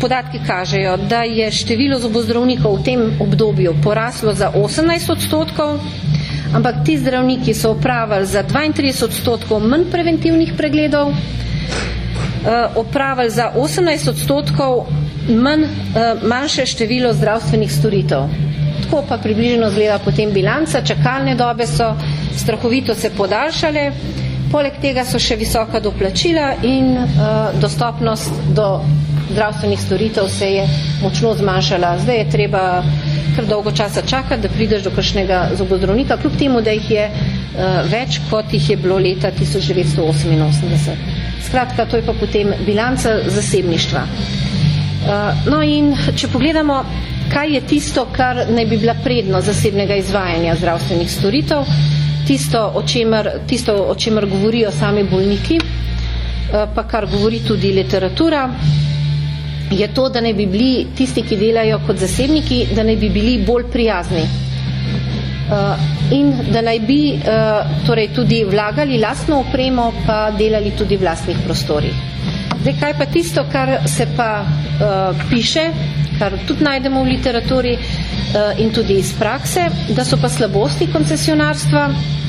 [SPEAKER 2] podatki kažejo, da je število zobozdravnikov v tem obdobju poraslo za 18 odstotkov, ampak ti zdravniki so opravili za 32 odstotkov manj preventivnih pregledov, uh, opravili za 18 odstotkov manj, manjše število zdravstvenih storitev. Tako pa približno zgleda potem bilanca, čakalne dobe so strahovito se podaljšale, poleg tega so še visoka doplačila in uh, dostopnost do zdravstvenih storitev se je močno zmanjšala. Zdaj je treba kar dolgo časa čakati, da prideš do kakšnega zobozdravnika, kljub temu, da jih je uh, več, kot jih je bilo leta 1988. Skratka, to je pa potem bilanca zasebništva. Uh, no in če pogledamo, kaj je tisto, kar naj bi bila predno zasebnega izvajanja zdravstvenih storitev, tisto, o čemer, tisto, o čemer govorijo sami bolniki, uh, pa kar govori tudi literatura, je to, da ne bi bili tisti, ki delajo kot zasebniki, da ne bi bili bolj prijazni. Uh, in da naj bi uh, torej tudi vlagali lastno opremo, pa delali tudi v lastnih prostorih. Zdaj, kaj pa tisto, kar se pa uh, piše, kar tudi najdemo v literaturi uh, in tudi iz prakse, da so pa slabosti koncesionarstva, Eh,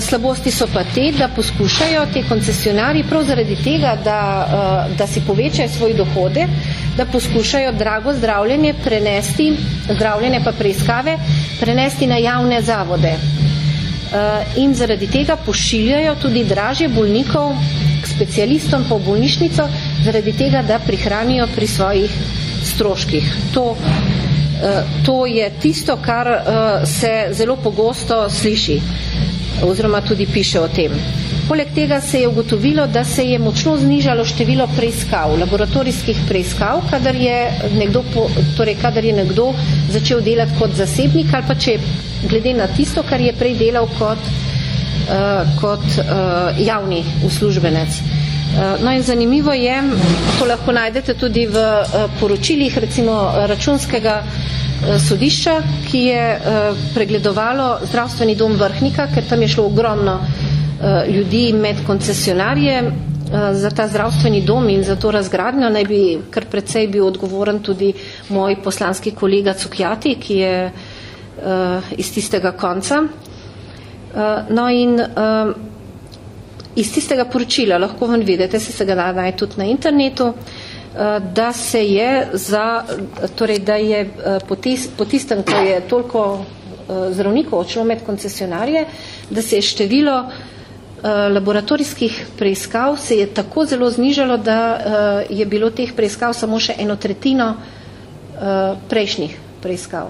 [SPEAKER 2] slabosti so pa te, da poskušajo te koncesionari prav zaradi tega, da, eh, da si povečajo svoj dohode, da poskušajo drago zdravljenje prenesti, zdravljenje pa preiskave, prenesti na javne zavode. Eh, in zaradi tega pošiljajo tudi dražje bolnikov k specialistom po bolnišnico, zaradi tega, da prihranijo pri svojih stroških. To To je tisto, kar se zelo pogosto sliši oziroma tudi piše o tem. Poleg tega se je ugotovilo, da se je močno znižalo število preiskav, laboratorijskih preiskav, kadar je nekdo, torej kadar je nekdo začel delati kot zasebnik ali pa če glede na tisto, kar je prej delal kot, uh, kot uh, javni uslužbenec. Uh, no in zanimivo je, to lahko najdete tudi v poročilih recimo računskega uh, sodišča, ki je uh, pregledovalo zdravstveni dom Vrhnika, ker tam je šlo ogromno Eh, ljudi med koncesionarje eh, za ta zdravstveni dom in za to razgradnjo naj bi kar precej bil odgovoren tudi moj poslanski kolega Cukjati, ki je iz tistega konca. No in iz tistega poročila lahko vam vidite, se se ga da naj tudi na internetu, da se je za, torej da je uh, po, tis, po tistem, ko je toliko uh, zdravnikov odšlo med koncesionarje, da se je število Eh, laboratorijskih preiskav se je tako zelo znižalo, da eh, je bilo teh preiskav samo še eno tretjino eh, prejšnjih preiskav.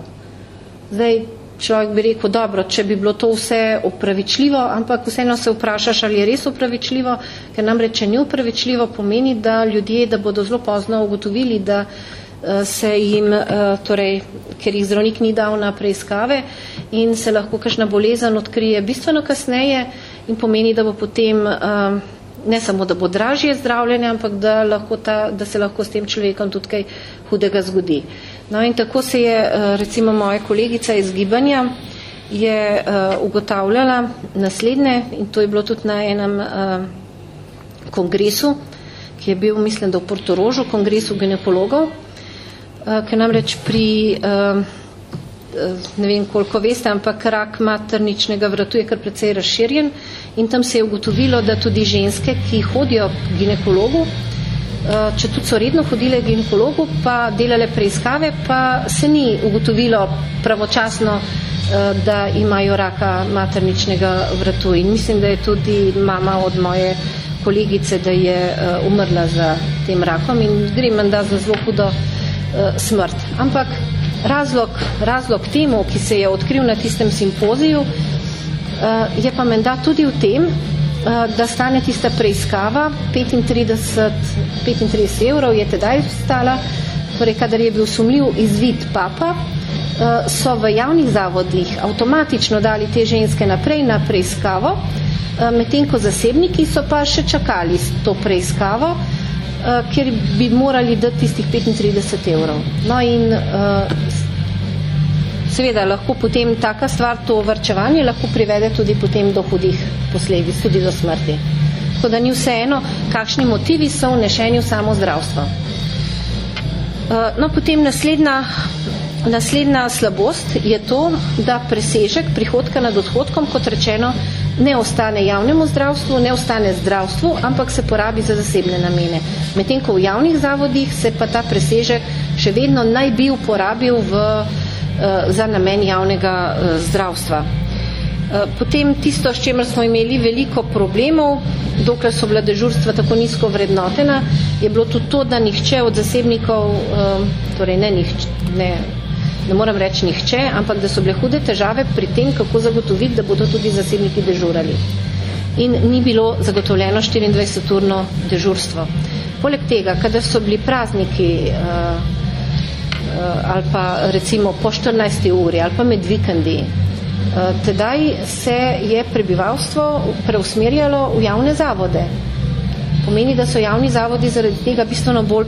[SPEAKER 2] Zdaj, človek bi rekel, dobro, če bi bilo to vse upravičljivo, ampak vseeno se vprašaš, ali je res upravičljivo, ker namreč, če ni upravičljivo, pomeni, da ljudje, da bodo zelo pozno ugotovili, da se jim, torej, ker jih zdravnik ni dal na preiskave in se lahko kakšna bolezen odkrije bistveno kasneje, in pomeni, da bo potem um, ne samo, da bo dražje zdravljenje, ampak da, lahko ta, da se lahko s tem človekom tudi kaj hudega zgodi. No in tako se je uh, recimo moja kolegica iz gibanja je uh, ugotavljala naslednje in to je bilo tudi na enem uh, kongresu, ki je bil, mislim, da v Portorožu, kongresu ginekologov, ki namreč pri ne vem koliko veste, ampak rak materničnega vratu je kar precej razširjen in tam se je ugotovilo, da tudi ženske, ki hodijo k ginekologu, eh, če tudi so redno hodile ginekologu, pa delale preiskave, pa se ni ugotovilo pravočasno, eh, da imajo raka materničnega vratu. In mislim, da je tudi mama od moje kolegice, da je eh, umrla za tem rakom in gre menda za zelo hudo smrt. Ampak razlog, razlog temu, ki se je odkril na tistem simpoziju, eh, je pa menda tudi v tem, eh, da stane tista preiskava 35, 35 evrov je tedaj stala, torej kadar je bil sumljiv izvid papa, eh, so v javnih zavodih avtomatično dali te ženske naprej na preiskavo, medtem ko zasebniki so pa še čakali to preiskavo, kjer bi morali dati tistih 35 evrov. No in seveda lahko potem taka stvar, to vrčevanje lahko privede tudi potem do hudih posledic, tudi do smrti. Tako da ni vseeno, kakšni motivi so v samo zdravstvo. Uh, no, potem naslednja, naslednja slabost je to, da presežek prihodka nad odhodkom, kot rečeno, ne ostane javnemu zdravstvu, ne ostane zdravstvu, ampak se porabi za zasebne namene. Medtem ko v javnih zavodih se pa ta presežek še vedno naj bi uporabil v, uh, za namen javnega uh, zdravstva. Uh, potem tisto, s čemer smo imeli veliko problemov, dokler so bila dežurstva tako nizko vrednotena, je bilo tudi to, da nihče od zasebnikov, torej ne nihče, ne ne moram reči nihče, ampak da so bile hude težave pri tem, kako zagotoviti, da bodo tudi zasebniki dežurali. In ni bilo zagotovljeno 24-urno dežurstvo. Poleg tega, kadar so bili prazniki uh, ali pa recimo po 14. uri ali pa med vikendi, uh, tedaj se je prebivalstvo preusmerjalo v javne zavode. Pomeni, da so javni zavodi zaradi tega bistveno bolj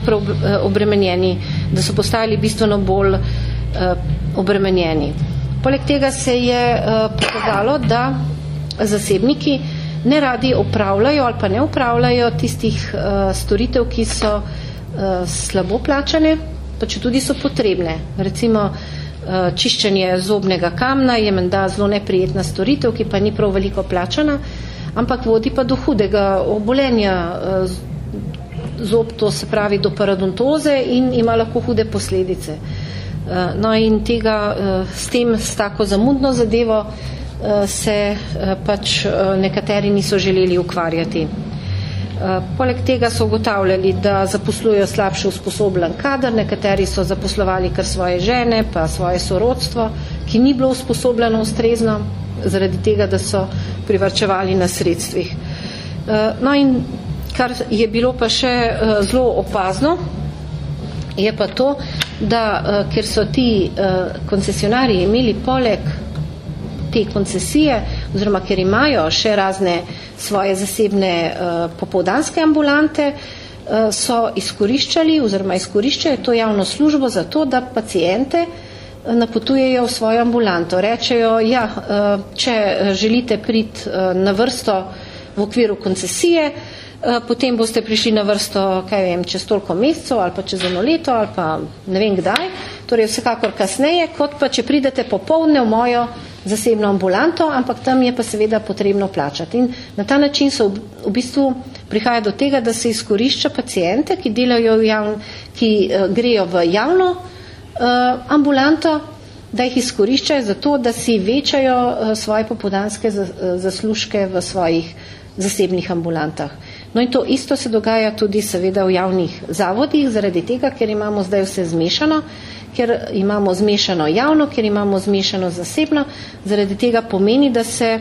[SPEAKER 2] obremenjeni, da so postali bistveno bolj Eh, obremenjeni. Poleg tega se je eh, pokazalo, da zasebniki ne radi upravljajo ali pa ne upravljajo tistih eh, storitev, ki so slabo plačane, pa če tudi so potrebne. Recimo čiščenje zobnega kamna je menda zelo neprijetna storitev, ki pa ni prav veliko plačana, ampak vodi pa do hudega obolenja zob, to se pravi do paradontoze in ima lahko hude posledice. Eh, no in tega eh, s tem, s tako zamudno zadevo eh, se pač nekateri niso želeli ukvarjati. Poleg tega so ugotavljali, da zaposlujejo slabše usposobljen kader, nekateri so zaposlovali kar svoje žene, pa svoje sorodstvo, ki ni bilo usposobljeno ustrezno, zaradi tega, da so privrčevali na sredstvih. No in kar je bilo pa še zelo opazno, je pa to, da ker so ti koncesionari imeli poleg te koncesije, oziroma ker imajo še razne svoje zasebne uh, popoldanske ambulante, uh, so izkoriščali oziroma izkoriščajo to javno službo za to, da pacijente uh, napotujejo v svojo ambulanto. Rečejo, ja, uh, če želite priti uh, na vrsto v okviru koncesije, potem boste prišli na vrsto, kaj vem, čez toliko mesecev ali pa čez eno leto ali pa ne vem kdaj, torej vsekakor kasneje, kot pa če pridete popovdne v mojo zasebno ambulanto, ampak tam je pa seveda potrebno plačati. In na ta način so v, v bistvu prihaja do tega, da se izkorišča pacijente, ki javn, ki uh, grejo v javno uh, ambulanto, da jih izkoriščajo za to, da si večajo uh, svoje popodanske zaslužke v svojih zasebnih ambulantah. No in to isto se dogaja tudi seveda v javnih zavodih, zaradi tega, ker imamo zdaj vse zmešano, ker imamo zmešano javno, ker imamo zmešano zasebno, zaradi tega pomeni, da se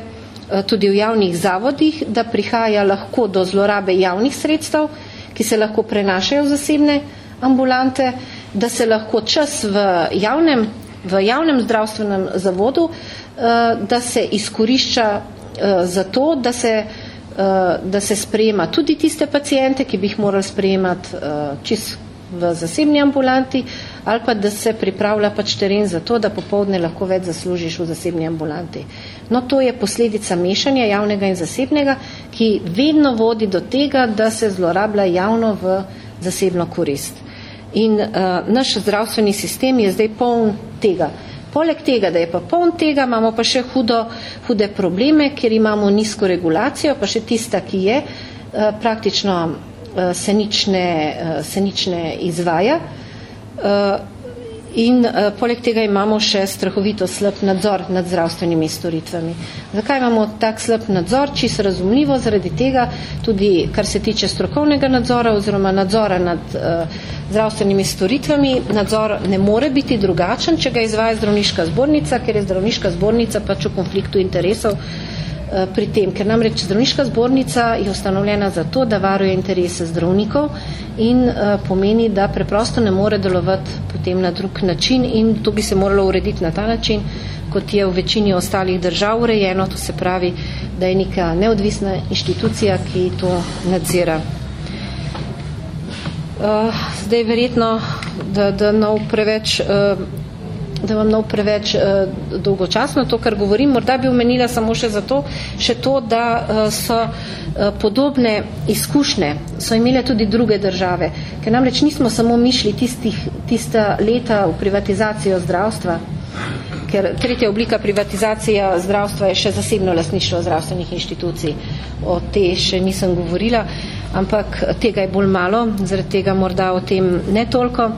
[SPEAKER 2] eh, tudi v javnih zavodih, da prihaja lahko do zlorabe javnih sredstev, ki se lahko prenašajo v zasebne ambulante, da se lahko čas v javnem, v javnem zdravstvenem zavodu, eh, da se izkorišča eh, za to, da se da se sprejema tudi tiste pacijente, ki bi jih morali sprejemati čist v zasebni ambulanti, ali pa da se pripravlja pač teren za to, da popovdne lahko več zaslužiš v zasebni ambulanti. No, to je posledica mešanja javnega in zasebnega, ki vedno vodi do tega, da se zlorablja javno v zasebno korist. In uh, naš zdravstveni sistem je zdaj poln tega. Poleg tega, da je pa poln tega, imamo pa še hudo, hude probleme, ker imamo nizko regulacijo, pa še tista, ki je, uh, praktično uh, se, nič ne, uh, se nič ne izvaja. Eh, in uh, poleg tega imamo še strahovito slab nadzor nad zdravstvenimi storitvami. Zakaj imamo tak slab nadzor? Čisto razumljivo, zaradi tega tudi, kar se tiče strokovnega nadzora oziroma nadzora nad uh, zdravstvenimi storitvami, nadzor ne more biti drugačen, če ga izvaja zdravniška zbornica, ker je zdravniška zbornica pač v konfliktu interesov Eh, pri tem, ker namreč zdravniška zbornica je ustanovljena za to, da varuje interese zdravnikov in uh, pomeni, da preprosto ne more delovati potem na drug način in to bi se moralo urediti na ta način, kot je v večini ostalih držav urejeno, to se pravi, da je neka neodvisna inštitucija, ki to nadzira. Uh, zdaj verjetno, da, da nov preveč da vam nov preveč uh, dolgočasno to, kar govorim. Morda bi omenila samo še zato, še to, da uh, so uh, podobne izkušnje, so imele tudi druge države, ker namreč nismo samo mišli tistih, tista leta v privatizacijo zdravstva, ker tretja oblika privatizacija zdravstva je še zasebno lasništvo zdravstvenih inštitucij. O te še nisem govorila, ampak tega je bolj malo, zaradi tega morda o tem ne toliko.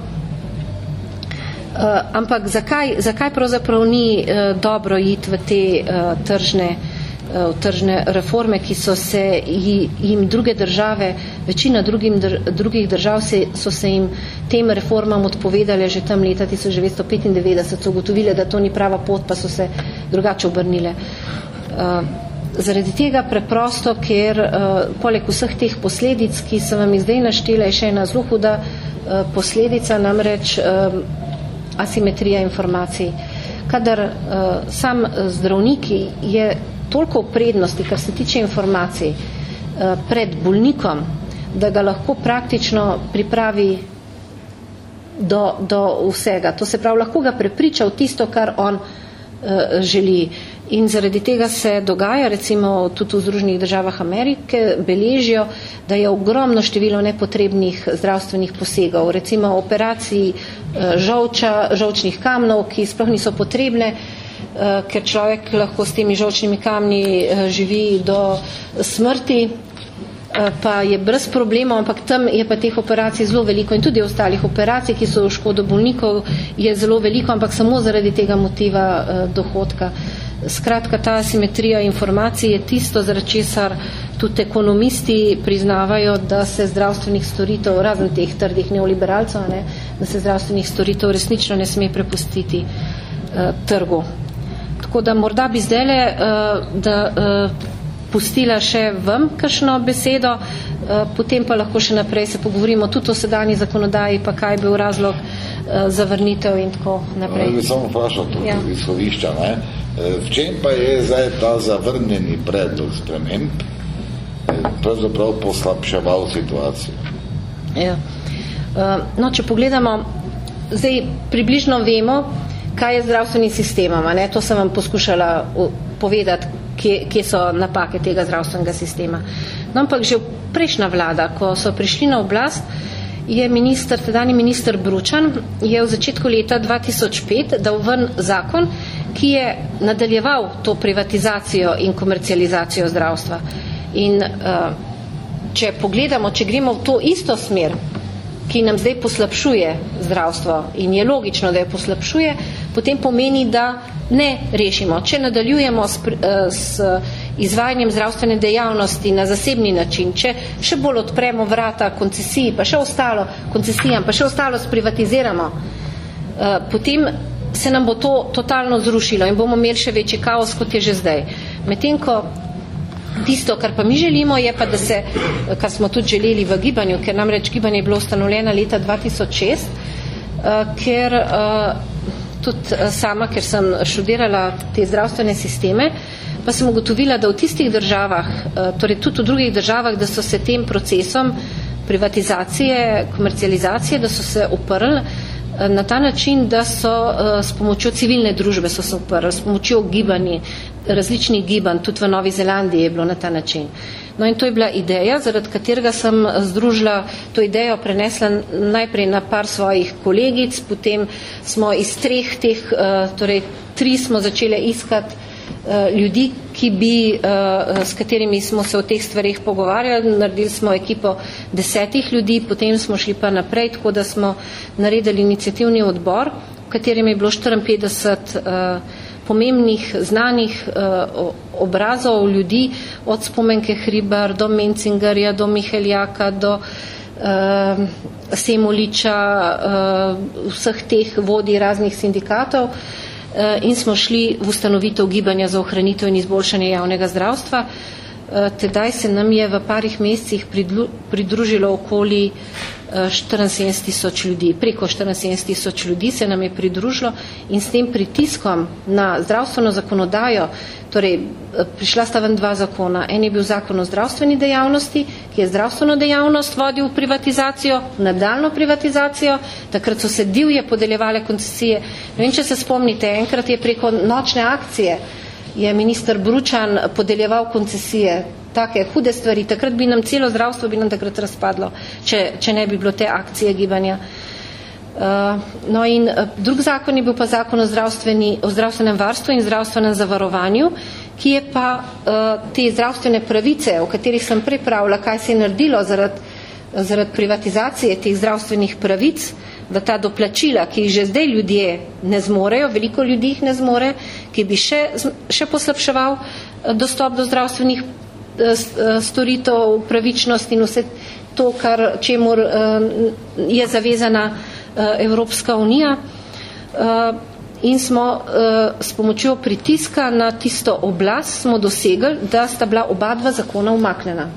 [SPEAKER 2] Uh, ampak zakaj, zakaj pravzaprav ni uh, dobro iti v te uh, tržne, uh, tržne reforme, ki so se jim druge države, večina drugim, dr, drugih držav se, so se jim tem reformam odpovedale že tam leta 1995, so ugotovile, da to ni prava pot, pa so se drugače obrnile. Uh, zaradi tega preprosto, ker uh, poleg vseh teh posledic, ki sem vam zdaj naštela, je še ena zelo huda uh, posledica, namreč uh, asimetrija informacij. Kadar uh, sam zdravnik je toliko prednosti, kar se tiče informacij, uh, pred bolnikom, da ga lahko praktično pripravi do, do vsega. To se pravi, lahko ga prepriča v tisto, kar on uh, želi. In zaradi tega se dogaja, recimo tudi v Združenih državah Amerike, beležijo, da je ogromno število nepotrebnih zdravstvenih posegov, recimo operaciji eh, žolča, žolčnih kamnov, ki sploh niso potrebne, eh, ker človek lahko s temi žolčnimi kamni eh, živi do smrti, pa je brez problemov, ampak tam je pa teh operacij zelo veliko in tudi ostalih operacij, ki so v škodo bolnikov, je zelo veliko, ampak samo zaradi tega motiva dohodka. Skratka, ta asimetrija informacij je tisto, zaradi česar tudi ekonomisti priznavajo, da se zdravstvenih storitev, razen teh trdih neoliberalcev, ne, da se zdravstvenih storitev resnično ne sme prepustiti uh, trgu. Tako da morda bi zdajle, uh, da uh, pustila še vam kakšno besedo, uh, potem pa lahko še naprej se pogovorimo tudi o sedanji zakonodaji, pa kaj bil razlog zavrnitev in tako naprej.
[SPEAKER 1] No, samo vprašal tudi ja. izhodišča, ne? V čem pa je zdaj ta zavrnjeni predlog sprememb pravzaprav poslabševal situacijo?
[SPEAKER 2] Ja. No, če pogledamo, zdaj približno vemo, kaj je zdravstveni sistemom. Ne? To sem vam poskušala povedati, kje, kje so napake tega zdravstvenega sistema. No, ampak že prejšnja vlada, ko so prišli na oblast, je minister, tedani minister Bručan, je v začetku leta 2005 dal ven zakon, ki je nadaljeval to privatizacijo in komercializacijo zdravstva. In uh, če pogledamo, če gremo v to isto smer, ki nam zdaj poslabšuje zdravstvo in je logično, da je poslabšuje, potem pomeni, da ne rešimo. Če nadaljujemo s, uh, s izvajanjem zdravstvene dejavnosti na zasebni način, če še bolj odpremo vrata koncesiji, pa še ostalo koncesijam, pa še ostalo sprivatiziramo, uh, potem se nam bo to totalno zrušilo in bomo imeli še večji kaos, kot je že zdaj. Medtem ko tisto, kar pa mi želimo, je pa, da se, kar smo tudi želeli v gibanju, ker namreč gibanje je bilo ustanovljeno leta 2006, eh, ker eh, tudi eh, sama, ker sem študirala te zdravstvene sisteme, pa sem ugotovila, da v tistih državah, torej tudi v drugih državah, da so se tem procesom privatizacije, komercializacije, da so se uprli na ta način, da so uh, s pomočjo civilne družbe so se uprli, s pomočjo gibanji, različnih gibanj, tudi v Novi Zelandiji je bilo na ta način. No in to je bila ideja, zaradi katerega sem združila to idejo, prenesla najprej na par svojih kolegic, potem smo iz treh teh, uh, torej tri smo začele iskati uh, ljudi, ki bi, s katerimi smo se o teh stvarih pogovarjali. Naredili smo ekipo desetih ljudi, potem smo šli pa naprej, tako da smo naredili inicijativni odbor, v katerem je bilo 54 uh, pomembnih, znanih uh, obrazov ljudi, od spomenke Hribar do Mencingarja, do Miheljaka, do uh, Semoliča, uh, vseh teh vodi raznih sindikatov. Uh, Eh, in smo šli v ustanovitev gibanja za ohranitev in izboljšanje javnega zdravstva. Eh, tedaj se nam je v parih mesecih pridružilo okoli 74 eh, tisoč ljudi. Preko 74 tisoč ljudi se nam je pridružilo in s tem pritiskom na zdravstveno zakonodajo, torej prišla sta ven dva zakona. En je bil zakon o zdravstveni dejavnosti, ki je zdravstveno dejavnost vodil v privatizacijo, nadaljno privatizacijo, takrat so se divje podeljevale koncesije. Ne vem, če se spomnite, enkrat je preko nočne akcije je minister Bručan podeljeval koncesije, take hude stvari, takrat bi nam celo zdravstvo bi nam takrat razpadlo, če, če ne bi bilo te akcije gibanja. Uh, no in uh, drug zakon je bil pa zakon o, o zdravstvenem varstvu in zdravstvenem zavarovanju, ki je pa uh, te zdravstvene pravice, o katerih sem pripravila, kaj se je naredilo zaradi, zaradi privatizacije teh zdravstvenih pravic, da ta doplačila, ki jih že zdaj ljudje ne zmorejo, veliko ljudi jih ne zmore, ki bi še, še poslabševal eh, dostop do zdravstvenih eh, eh, storitev, pravičnost in vse to, kar čemur je zavezana Evropska unija. In smo s pomočjo pritiska na tisto oblast smo dosegli, da sta bila oba dva zakona umaknjena.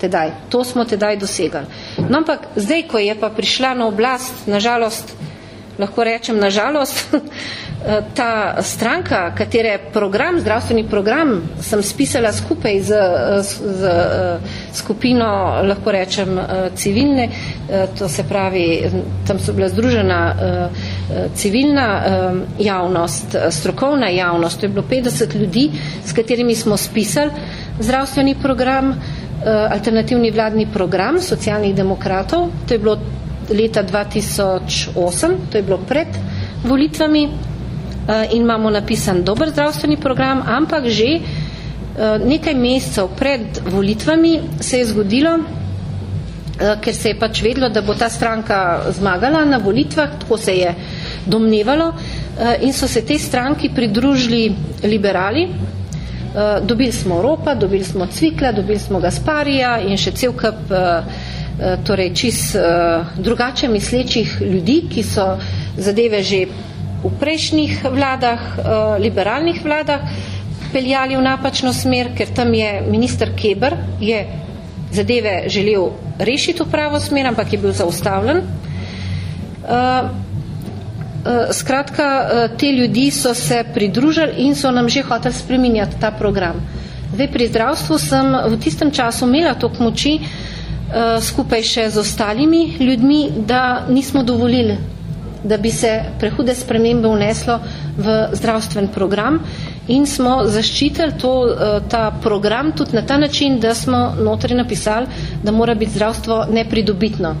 [SPEAKER 2] Tedaj. To smo tedaj dosegli. No, ampak zdaj, ko je pa prišla na oblast, nažalost, lahko rečem nažalost, ta stranka, katere program, zdravstveni program, sem spisala skupaj z, z, z skupino, lahko rečem, civilne, to se pravi, tam so bila združena civilna javnost, strokovna javnost, to je bilo 50 ljudi, s katerimi smo spisali zdravstveni program, alternativni vladni program socialnih demokratov, to je bilo leta 2008, to je bilo pred volitvami eh, in imamo napisan dober zdravstveni program, ampak že eh, nekaj mesecev pred volitvami se je zgodilo, eh, ker se je pač vedlo, da bo ta stranka zmagala na volitvah, tako se je domnevalo, in so se te stranki pridružili liberali. Dobili smo Ropa, dobili smo Cvikla, dobili smo Gasparija in še cel kup torej čist drugače mislečih ljudi, ki so zadeve že v prejšnjih vladah, liberalnih vladah, peljali v napačno smer, ker tam je minister Keber, je zadeve želel rešiti v pravo smer, ampak je bil zaustavljen. Skratka, te ljudi so se pridružili in so nam že hoteli spreminjati ta program. Zdaj, pri zdravstvu sem v tistem času imela tok moči skupaj še z ostalimi ljudmi, da nismo dovolili, da bi se prehude spremembe vneslo v zdravstven program in smo zaščitili to, eh, ta program tudi na ta način, da smo notri napisali, da mora biti zdravstvo nepridobitno.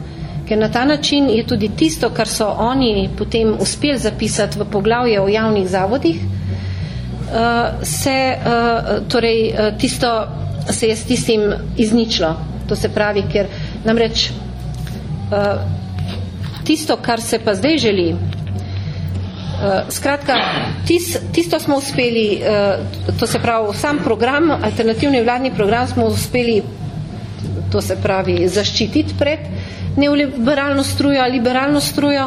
[SPEAKER 2] Ker na ta način je tudi tisto, kar so oni potem uspeli zapisati v poglavje o javnih zavodih, eh, se, eh, torej, tisto se je s tistim izničilo. To se pravi, ker namreč tisto, kar se pa zdaj želi, Uh, skratka, tis, tisto smo uspeli, uh, to se pravi, sam program, alternativni vladni program smo uspeli, to se pravi, zaščititi pred neoliberalno strujo liberalno strujo,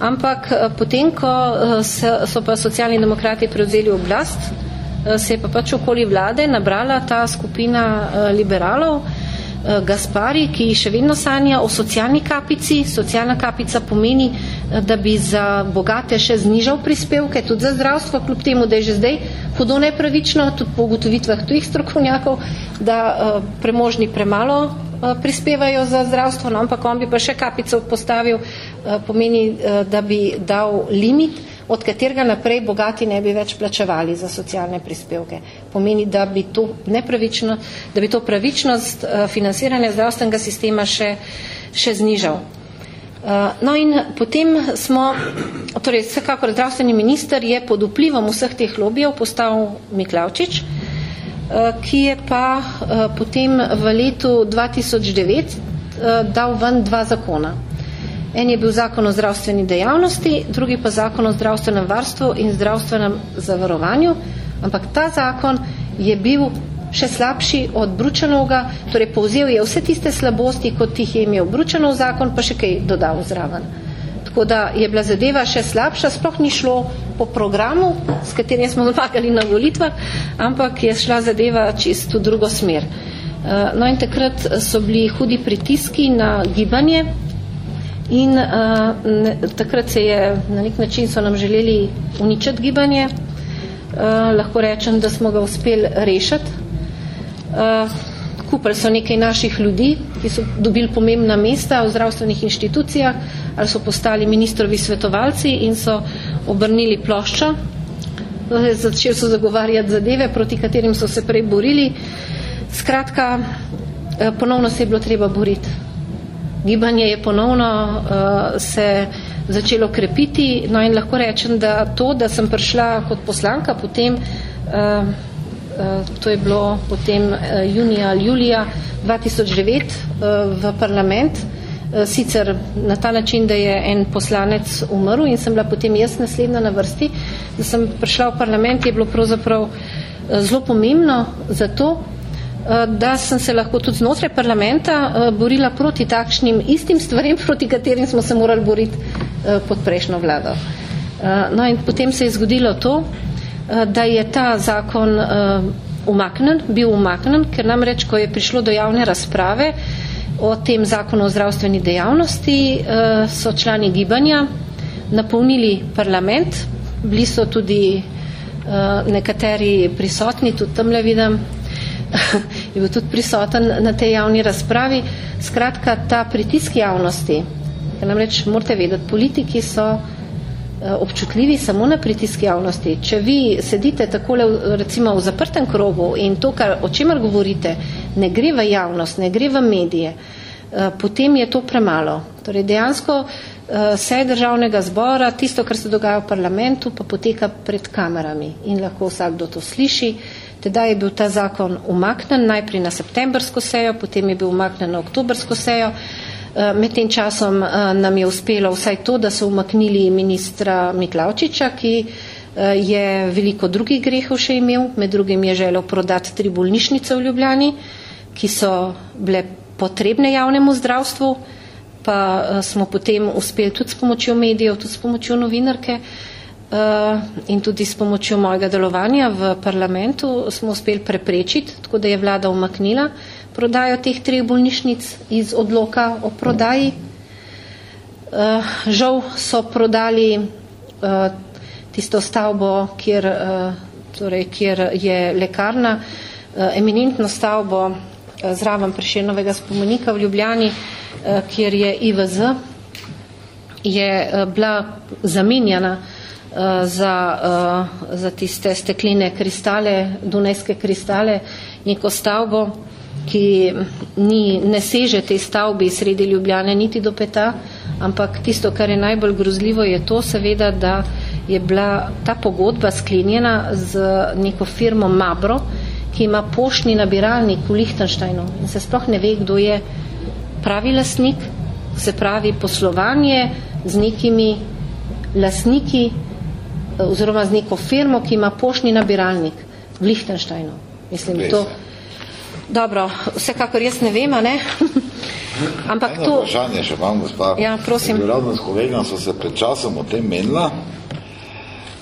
[SPEAKER 2] ampak uh, potem, ko uh, so, so pa socialni demokrati prevzeli oblast, uh, se je pa pač okoli vlade nabrala ta skupina uh, liberalov, uh, Gaspari, ki še vedno sanja o socialni kapici. Socialna kapica pomeni, da bi za bogate še znižal prispevke, tudi za zdravstvo, kljub temu, da je že zdaj hudo nepravično, tudi po ugotovitvah tujih strokovnjakov, da uh, premožni premalo prispevajo za zdravstvo, no, ampak on bi pa še kapico postavil, pomeni, da bi dal limit, od katerega naprej bogati ne bi več plačevali za socialne prispevke. Pomeni, da bi to nepravično, da bi to pravičnost uh, financiranja zdravstvenega sistema še, še znižal. Eh, no in potem smo, torej vsekakor zdravstveni minister je pod vplivom vseh teh lobijev postal Miklavčič, eh, ki je pa eh, potem v letu 2009 dal ven dva zakona. En je bil zakon o zdravstveni dejavnosti, drugi pa zakon o zdravstvenem varstvu in zdravstvenem zavarovanju, ampak ta zakon je bil še slabši od Bručanovga, torej povzel je vse tiste slabosti, kot jih je imel Bručanov zakon, pa še kaj dodal zraven. Tako da je bila zadeva še slabša, sploh ni šlo po programu, s katerim smo vlagali na volitvah, ampak je šla zadeva čisto drugo smer. Eh, no in takrat so bili hudi pritiski na gibanje in uh, ne, takrat se je na nek način so nam želeli uničiti gibanje. Uh, lahko rečem, da smo ga uspeli rešiti, Uh, kupili so nekaj naših ljudi, ki so dobili pomembna mesta v zdravstvenih inštitucijah ali so postali ministrovi svetovalci in so obrnili ploščo. Začeli so zagovarjati zadeve, proti katerim so se prej borili. Skratka, ponovno se je bilo treba boriti. Gibanje je ponovno uh, se začelo krepiti, no in lahko rečem, da to, da sem prišla kot poslanka potem uh, Eh, to je bilo potem eh, junija ali julija 2009 eh, v parlament, sicer na ta način, da je en poslanec umrl in sem bila potem jaz naslednja na vrsti, da sem prišla v parlament, je bilo pravzaprav zelo pomembno za to, da sem se lahko tudi znotraj parlamenta borila proti takšnim istim stvarem, proti katerim smo se morali boriti pod prejšnjo vlado. No in potem se je zgodilo to, Eh, da je ta zakon umaknen, bil umaknen, ker namreč, ko je prišlo do javne razprave o tem zakonu o zdravstveni dejavnosti, so člani gibanja napolnili parlament, bili so tudi nekateri prisotni, tudi tamle vidim, je bil tudi prisoten na tej javni razpravi. Skratka, ta pritisk javnosti, ker namreč morate vedeti, politiki so Eh, občutljivi samo na pritisk javnosti. Če vi sedite takole recimo v zaprtem krogu in to, kar, o čemer govorite, ne gre v javnost, ne gre v medije, eh, potem je to premalo. Torej dejansko eh, sej državnega zbora, tisto, kar se dogaja v parlamentu, pa poteka pred kamerami in lahko vsakdo to sliši. Teda je bil ta zakon umaknen najprej na septembrsko sejo, potem je bil umaknen na oktobrsko sejo. Med tem časom nam je uspelo vsaj to, da so umaknili ministra Miklavčiča, ki je veliko drugih grehov še imel, med drugim je želel prodati tri bolnišnice v Ljubljani, ki so bile potrebne javnemu zdravstvu, pa smo potem uspeli tudi s pomočjo medijev, tudi s pomočjo novinarke, Eh, in tudi s pomočjo mojega delovanja v parlamentu smo uspeli preprečiti, tako da je vlada umaknila prodajo teh treh bolnišnic iz odloka o prodaji. Eh, žal so prodali eh, tisto stavbo, kjer, torej, kjer je lekarna, eminentno stavbo zraven Prešenovega spomenika v Ljubljani, kjer je IVZ, je bila zamenjana Eh, za, uh, za tiste stekline kristale, dunajske kristale, neko stavbo, ki ni, ne seže te stavbi sredi Ljubljane niti do peta, ampak tisto, kar je najbolj grozljivo, je to seveda, da je bila ta pogodba sklenjena z neko firmo Mabro, ki ima poštni nabiralnik v Lichtensteinu in se sploh ne ve, kdo je pravi lasnik, se pravi poslovanje z nekimi lasniki, oziroma z neko firmo, ki ima poštni nabiralnik v Lichtensteinu. Mislim, to... Dobro, vsekakor jaz ne vem, ne? Ampak
[SPEAKER 1] Eno
[SPEAKER 2] to...
[SPEAKER 1] vprašanje še vam, gospa.
[SPEAKER 2] Ja, prosim.
[SPEAKER 1] Ravno s kolegom so se pred časom o tem menila.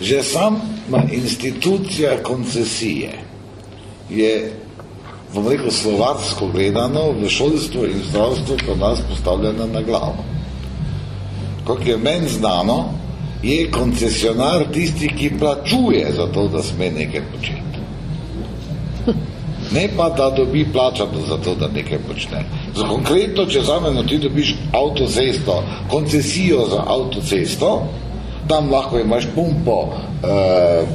[SPEAKER 1] Že sama institucija koncesije je, bom rekel, slovarsko gledano v šolstvu in zdravstvu pri nas postavljena na glavo. Kako je meni znano, je koncesionar tisti, ki plačuje za to, da sme nekaj početi. Ne pa, da dobi plačano za to, da nekaj počne. Za konkretno, če zameno ti dobiš avtocesto, koncesijo za avtocesto, tam lahko imaš pumpo, eh,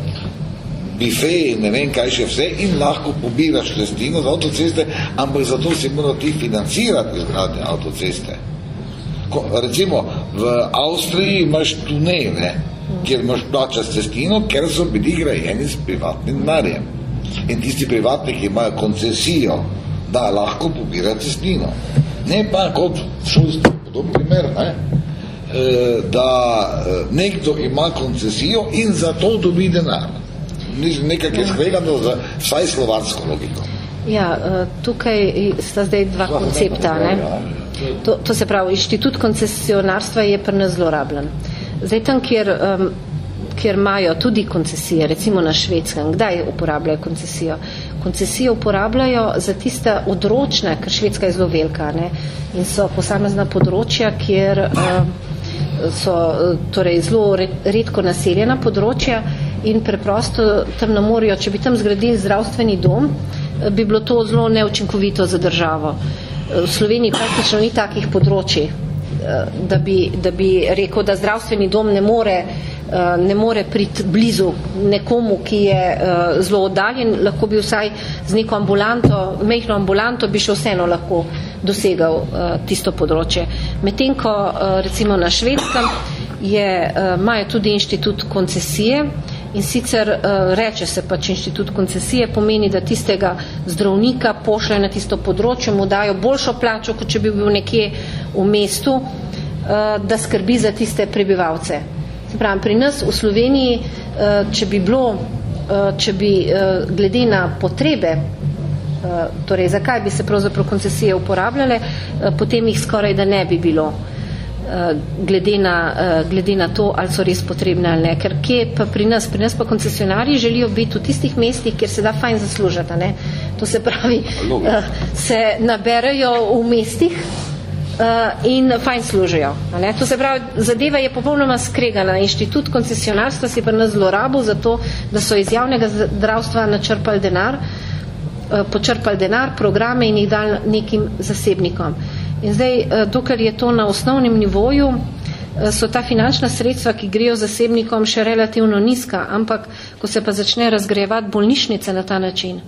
[SPEAKER 1] bife in ne vem kaj še vse in lahko pobiraš lestino za avtoceste, ampak zato si moral ti financirati izgradnje avtoceste recimo v Avstriji imaš tunel, ne, kjer imaš plača s cestino, ker so bili grajeni s privatnim denarjem. In tisti privatniki imajo koncesijo, da lahko pobira cestino. Ne pa kot šolstvo, podoben primer, ne, e, da e, nekdo ima koncesijo in za to dobi denar. Nekaj je skregano za vsaj slovansko logiko.
[SPEAKER 2] Ja, e, tukaj sta zdaj dva koncepta. Ne? To, to se pravi, inštitut koncesionarstva je pri nas zlorabljen. Zdaj tam, kjer, um, kjer imajo tudi koncesije, recimo na švedskem, kdaj uporabljajo koncesijo? Koncesijo uporabljajo za tiste odročne, ker švedska je zelo velika, ne? in so posamezna področja, kjer um, so torej, zelo redko naseljena področja in preprosto tam ne morajo, če bi tam zgradili zdravstveni dom, bi bilo to zelo neučinkovito za državo v Sloveniji praktično ni takih področji, eh, da bi, da bi rekel, da zdravstveni dom ne more, eh, ne more priti blizu nekomu, ki je eh, zelo oddaljen, lahko bi vsaj z neko ambulanto, mehno ambulanto bi še vseeno lahko dosegal tisto področje. Medtem ko recimo na Švedskem je, imajo tudi inštitut koncesije, In sicer uh, reče se pač inštitut koncesije, pomeni, da tistega zdravnika pošljajo na tisto področje, mu dajo boljšo plačo, kot če bi bil nekje v mestu, uh, da skrbi za tiste prebivalce. Se pravi, pri nas v Sloveniji, uh, če bi bilo, če bi glede na potrebe, torej zakaj bi se pravzaprav koncesije uporabljale, potem jih skoraj da ne bi bilo. Eh, glede na, eh, glede na to, ali so res potrebne ali ne. Ker kje pa pri nas, pri nas pa koncesionarji želijo biti v tistih mestih, kjer se da fajn zaslužati. Ne? To se pravi, eh, se naberajo v mestih in fajn služijo. Ne? To se pravi, zadeva je popolnoma skregana. Inštitut koncesionarstva si pri nas zlorabil za to, da so iz javnega zdravstva načrpali denar, počrpali denar, programe in jih dali nekim zasebnikom. In zdaj, eh, dokler je to na osnovnem nivoju, eh, so ta finančna sredstva, ki grejo zasebnikom, še relativno nizka, ampak ko se pa začne razgrajevati bolnišnice na ta način,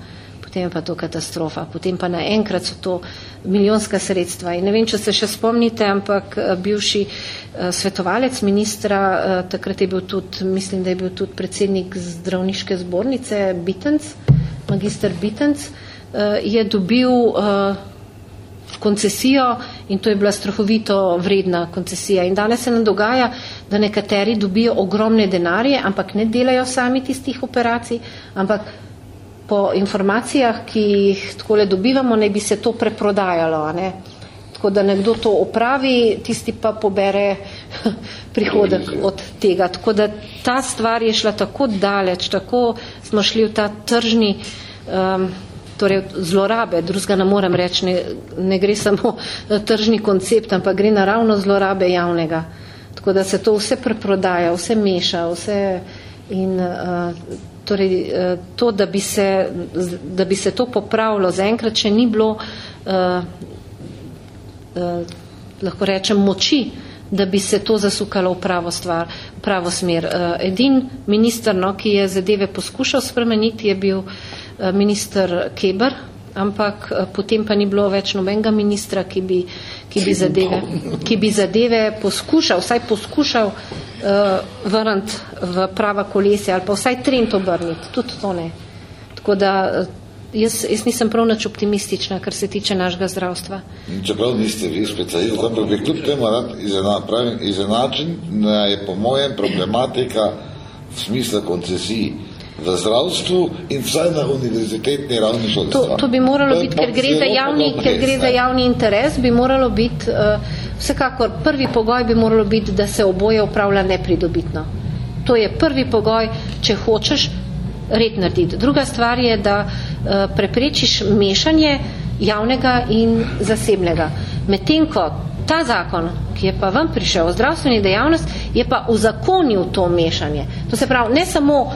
[SPEAKER 2] potem je pa to katastrofa, potem pa naenkrat so to milijonska sredstva. In ne vem, če se še spomnite, ampak eh, bivši svetovalec ministra, takrat je bil tudi, mislim, da je bil tudi predsednik zdravniške zbornice Bitenc, magister Bitenc, je dobil koncesijo in to je bila strahovito vredna koncesija. In danes se nam dogaja, da nekateri dobijo ogromne denarje, ampak ne delajo sami tistih operacij, ampak po informacijah, ki jih takole dobivamo, ne bi se to preprodajalo. Ne? Tako da nekdo to opravi, tisti pa pobere prihodek od tega. Tako da ta stvar je šla tako daleč, tako smo šli v ta tržni um, torej zlorabe, drugega ne morem reči, ne, ne gre samo tržni koncept, ampak gre naravno zlorabe javnega. Tako da se to vse preprodaja, vse meša, vse in uh, torej, uh, to, da bi, se, da bi se to popravilo, zaenkrat, če ni bilo, uh, uh, lahko rečem, moči, da bi se to zasukalo v pravo, stvar, v pravo smer. Uh, edin minister, no, ki je zadeve poskušal spremeniti, je bil uh, Eh, minister Keber, ampak eh, potem pa ni bilo več nobenega ministra, ki bi, ki bi, zadeve, ki bi zadeve poskušal, vsaj poskušal uh, vrniti v prava kolesja ali pa vsaj trend obrniti. Tudi to ne. Tako da jaz, jaz nisem prav nič optimistična, kar se tiče našega zdravstva.
[SPEAKER 1] Čeprav niste vi specialist, ampak bi kljub temu rad izenačen, je po mojem problematika v smislu koncesiji v zdravstvu in vsaj na univerzitetni ravni šolstva.
[SPEAKER 2] To, to bi moralo biti, ker gre, za javni, ker gre za javni interes, bi moralo biti, uh, vsekakor prvi pogoj bi moralo biti, da se oboje upravlja nepridobitno. To je prvi pogoj, če hočeš red narediti. Druga stvar je, da uh, preprečiš mešanje javnega in zasebnega. Medtem ko ta zakon, ki je pa vam prišel zdravstveni dejavnost, je pa uzakonil to mešanje. To se pravi, ne samo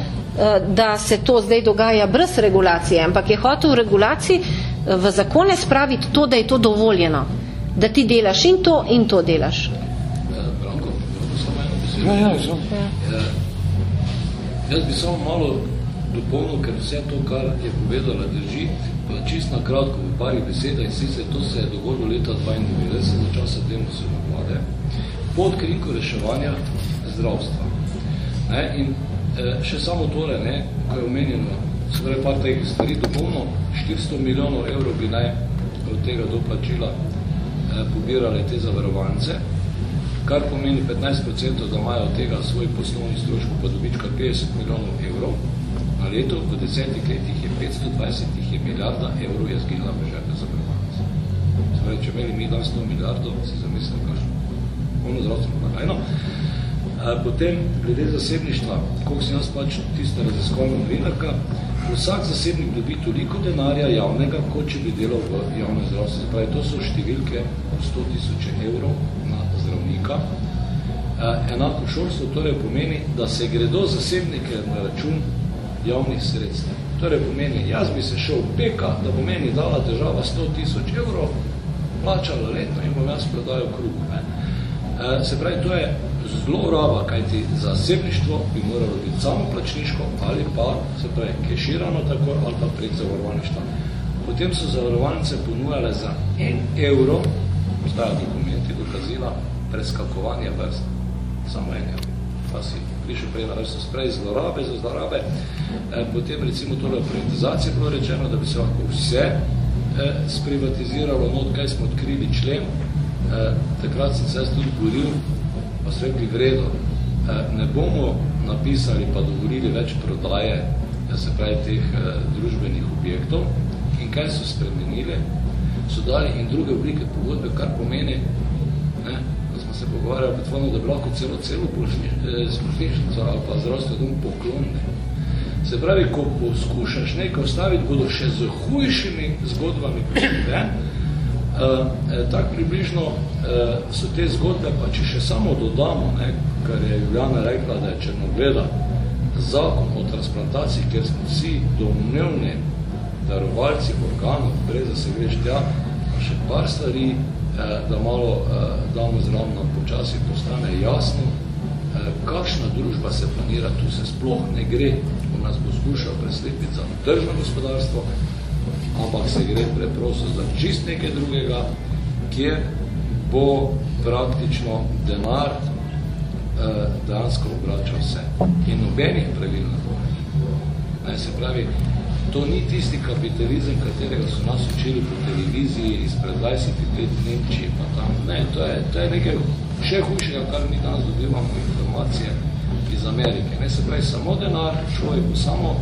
[SPEAKER 2] da se to zdaj dogaja brez regulacije, ampak je hotel v regulaciji eh, v zakone spraviti to, da je to dovoljeno. Da ti delaš in to in to delaš.
[SPEAKER 4] Branko. Ja, ja, ja. Jaz bi samo malo dopolnil, ker vse to, kar je povedala, drži, pa čist na kratko v parih besedah in sicer to se je dogodilo leta 92, za časa temu se vlade, pod krinko reševanja zdravstva. Ne? In Eh, še samo tole, ne, ko je omenjeno, se pravi par teh stvari, dopolno 400 milijonov evrov bi naj od tega doplačila eh, pobirali te zavarovance, kar pomeni 15%, da imajo od tega svoj poslovni stroško pa dobička 50 milijonov evrov na leto, v desetih letih je 520, jih je milijarda evrov je zginila bežaka zavarovance. Se pravi, če imeli mi dan 100 milijardov, si zamislil, kakšno, ono zdravstveno blagajno, Potem, glede zasebništva, koliko sem jaz pač tista raziskovalna novinarka, vsak zasebnik dobi toliko denarja javnega, kot če bi delal v javnem zdravstvu. Pravi, to so številke 100 tisoče evrov na zdravnika. Enako šolstvo torej pomeni, da se gredo zasebnike na račun javnih sredstev. Torej pomeni, jaz bi se šel peka, da bo meni dala država 100 tisoč evrov, plačala letno in bom jaz prodajal krug. Ne? Se pravi, to je zloraba, kajti zasebništvo bi moralo biti samo plačniško ali pa se pravi keširano tako ali pa prek zavarovaništva. Potem so zavarovalnice ponujale za en evro, postaja dokumenti, dokazila preskakovanje vrst. Samo en evro. Pa si prišel prej na vrsto sprej zlorabe za zlorabe. E, potem recimo tole privatizacije bilo rečeno, da bi se lahko vse e, sprivatiziralo, no, kaj smo odkrili člen. E, takrat sem se tudi govoril, pa so rekli vredo, eh, ne bomo napisali pa dovolili več prodaje, da se pravi teh eh, družbenih objektov in kaj so spremenili, so dali in druge oblike pogodbe, kar pomeni, ne, da smo se pogovarjali pretvorno, da bi lahko celo, celo splošnišnico ali pa zdravstvo dom poklonne. Se pravi, ko poskušaš nekaj ostaviti, bodo še z hujšimi zgodbami prišli, Uh, tak približno uh, so te zgodbe, pa če še samo dodamo, ne, kar je Juliana rekla, da je črnogleda zakon o transplantaciji, kjer smo vsi domnevni darovalci organov, brez da se greš tja, pa še par stvari, da malo damo zravno počasi postane jasno, kakšna družba se planira, tu se sploh ne gre, ko nas bo skušal preslepiti za držno gospodarstvo, ampak se gre preprosto za čist nekaj drugega, kjer bo praktično denar eh, dejansko obračal vse. In nobenih pravil na to. Ne, se pravi, To ni tisti kapitalizem, katerega so nas učili po televiziji izpred 20 let v Nemčiji, pa tam. Ne, to je, to je nekaj še hujšega, kar mi danes dobivamo informacije iz Amerike. Ne, se pravi, samo denar, človeku samo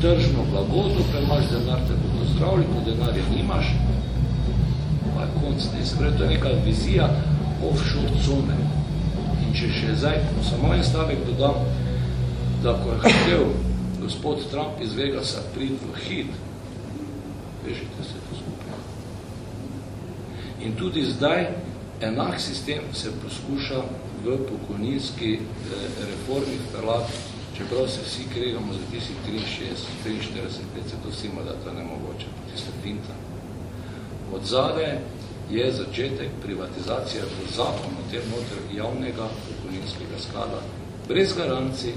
[SPEAKER 4] tržno blago, dokaj imaš denar, te bodo zdravili, ko denarja nimaš, pa je konc. Ne, se pravi, to je neka vizija offshore cone. In če še zdaj, samo en stavek dodam, da ko je hotel gospod Trump iz Vegasa prid v hit, vežite se to skupaj. In tudi zdaj enak sistem se poskuša v pokojninski eh, reformi vpeljati, čeprav se vsi kregamo za tisti 63, 43 let, se to vsi da to nemogoče, tiste pinta. Od zade je začetek privatizacije v zakonu ter noter javnega pokojninskega sklada brez garancij,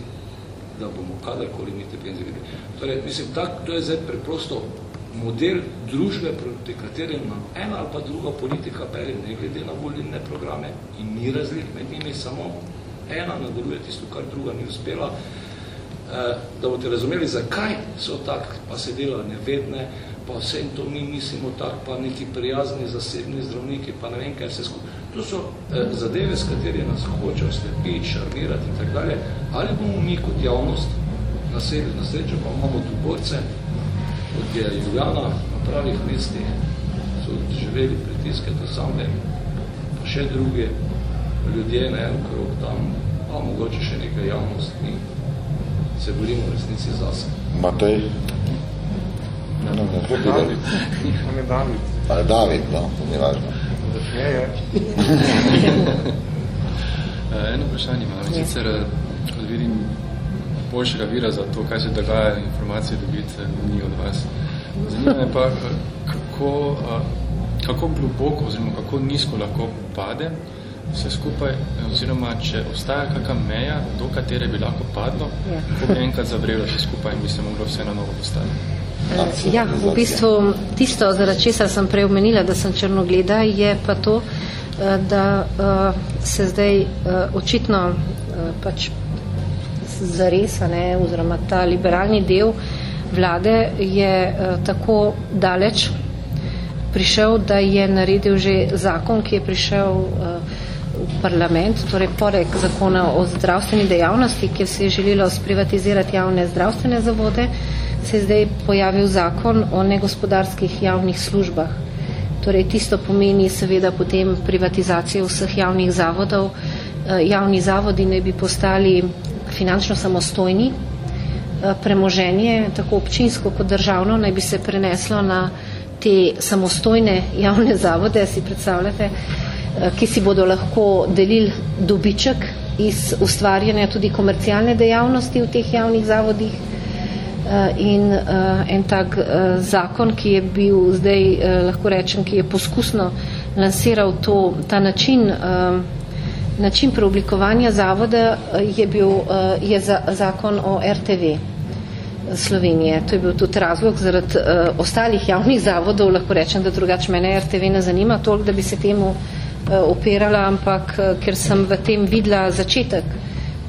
[SPEAKER 4] da bomo kadarkoli mi te penzije videli. Torej, mislim, tak, to je zdaj preprosto model družbe, proti katerim nam ena ali pa druga politika pere, ne glede na volilne programe in ni razlik med njimi, samo ena nadaluje tisto, kar druga ni uspela, da boste razumeli, zakaj so tak, pa se dela nevedne, pa vse in to mi mislimo tak, pa neki prijazni zasebni zdravniki, pa ne vem, kaj se skupaj. To so eh, zadeve, s kateri nas hočejo slepiti, šarmirati in tak dalje. Ali bomo mi kot javnost naselili na srečo, pa imamo tu borce, kot je Ljubljana na pravih mestih, so živeli pritiske, to sam vem, pa še druge ljudje, ne, okrog tam, pa mogoče še nekaj javnost, mi se borimo v resnici zase.
[SPEAKER 1] Matej?
[SPEAKER 3] Ne, ne, ne, ne, David. On je David.
[SPEAKER 1] Ali David, no, to ni važno.
[SPEAKER 3] Je, je.
[SPEAKER 5] Eh, eno vprašanje imam, sicer, eh, kot vidim, boljšega vira za to, kaj se dogaja, informacije dobiti, eh, ni od vas. Zanima me pa, kako, kako globoko oziroma kako nizko lahko pade vse skupaj, oziroma če ostaja kakšna meja, do katere bi lahko padlo, ja. ko bi enkrat zavrelo vse skupaj in bi se moglo vse na novo postaviti.
[SPEAKER 2] Ja, v bistvu tisto, zaradi česar sem prej omenila, da sem črnogleda, je pa to, eh, da uh, se zdaj očitno pač zaresa, ne, oziroma ta liberalni del vlade je tako daleč prišel, da je naredil že zakon, ki je prišel v parlament, torej porek zakona o zdravstveni dejavnosti, kjer se je želelo sprivatizirati javne zdravstvene zavode, se je zdaj pojavil zakon o negospodarskih javnih službah. Torej, tisto pomeni seveda potem privatizacijo vseh javnih zavodov. Eh, javni zavodi ne bi postali finančno samostojni. Eh, premoženje, tako občinsko kot državno, naj bi se preneslo na te samostojne javne zavode, si predstavljate, ki si bodo lahko delili dobiček iz ustvarjanja tudi komercialne dejavnosti v teh javnih zavodih. Eh, in uh, en tak uh, zakon, ki je bil zdaj, uh, lahko rečem, ki je poskusno lansiral to, ta način, uh, način preoblikovanja zavoda, je bil uh, je za, zakon o RTV Slovenije. To je bil tudi razlog zaradi uh, ostalih javnih zavodov, lahko rečem, da drugače mene RTV ne zanima toliko, da bi se temu uh, operala, ampak uh, ker sem v tem videla začetek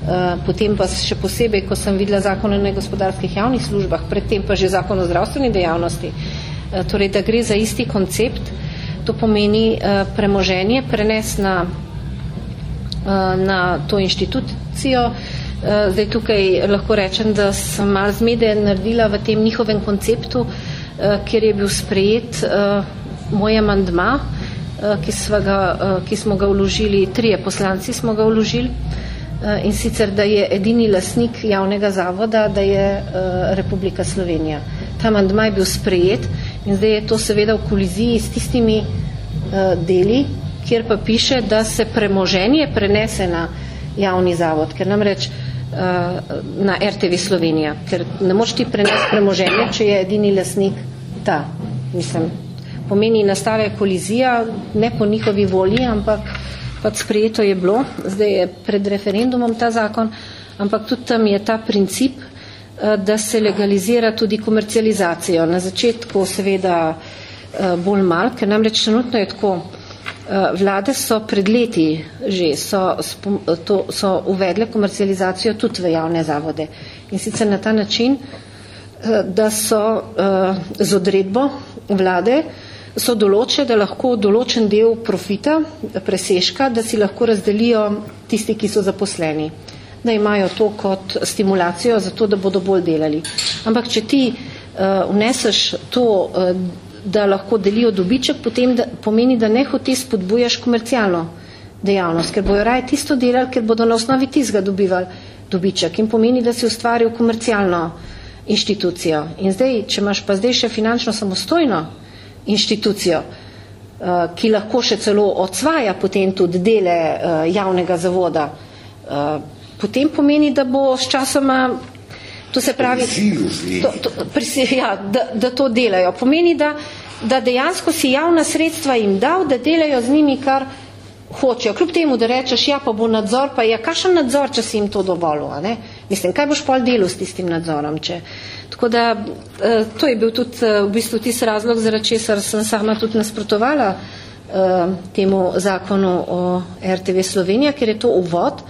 [SPEAKER 2] Eh, potem pa še posebej, ko sem videla zakon o negospodarskih javnih službah, predtem pa že zakon o zdravstveni dejavnosti, torej, da gre za isti koncept, to pomeni premoženje, prenes na, na to inštitucijo. Zdaj tukaj lahko rečem, da sem malo zmede naredila v tem njihovem konceptu, kjer je bil sprejet moj amandma, ki, ga, uh, ki smo ga vložili, trije poslanci smo ga vložili, Eh, in sicer, da je edini lasnik javnega zavoda, da je eh, Republika Slovenija. Ta mandma je bil sprejet in zdaj je to seveda v koliziji s tistimi eh, deli, kjer pa piše, da se premoženje prenese na javni zavod, ker namreč na RTV Slovenija, ker ne moš ti prenesti premoženje, če je edini lasnik ta. Mislim, pomeni nastave kolizija, ne po njihovi volji, ampak pač sprejeto je bilo, zdaj je pred referendumom ta zakon, ampak tudi tam je ta princip, eh, da se legalizira tudi komercializacijo. Na začetku seveda eh, bolj mal, ker namreč trenutno je tako, eh, vlade so pred leti že so, to, so uvedle komercializacijo tudi v javne zavode. In sicer na ta način, da so z odredbo vlade so določe, da lahko določen del profita, preseška, da si lahko razdelijo tisti, ki so zaposleni, da imajo to kot stimulacijo za to, da bodo bolj delali. Ampak, če ti uh, vneseš to, uh, da lahko delijo dobiček, potem da, pomeni, da ne hoti spodbujaš komercialno dejavnost, ker bojo raje tisto delali, ker bodo na osnovi tizga dobivali dobiček in pomeni, da si ustvaril komercialno inštitucijo. In zdaj, če imaš pa zdaj še finančno samostojno inštitucijo, eh, ki lahko še celo odsvaja potem tudi dele eh, javnega zavoda, eh, potem pomeni, da bo s časoma to se pravi, to, to, prisi, ja, da, da to delajo. Pomeni, da, da dejansko si javna sredstva jim dal, da delajo z njimi, kar hočejo. Kljub temu, da rečeš, ja, pa bo nadzor, pa ja, kakšen nadzor, če si jim to dovolil, a ne? Mislim, kaj boš pol delal s tistim nadzorom, če, Tako da eh, to je bil tudi eh, v bistvu tis razlog, zaradi česar sem sama tudi nasprotovala eh, temu zakonu o RTV Slovenija, ker je to uvod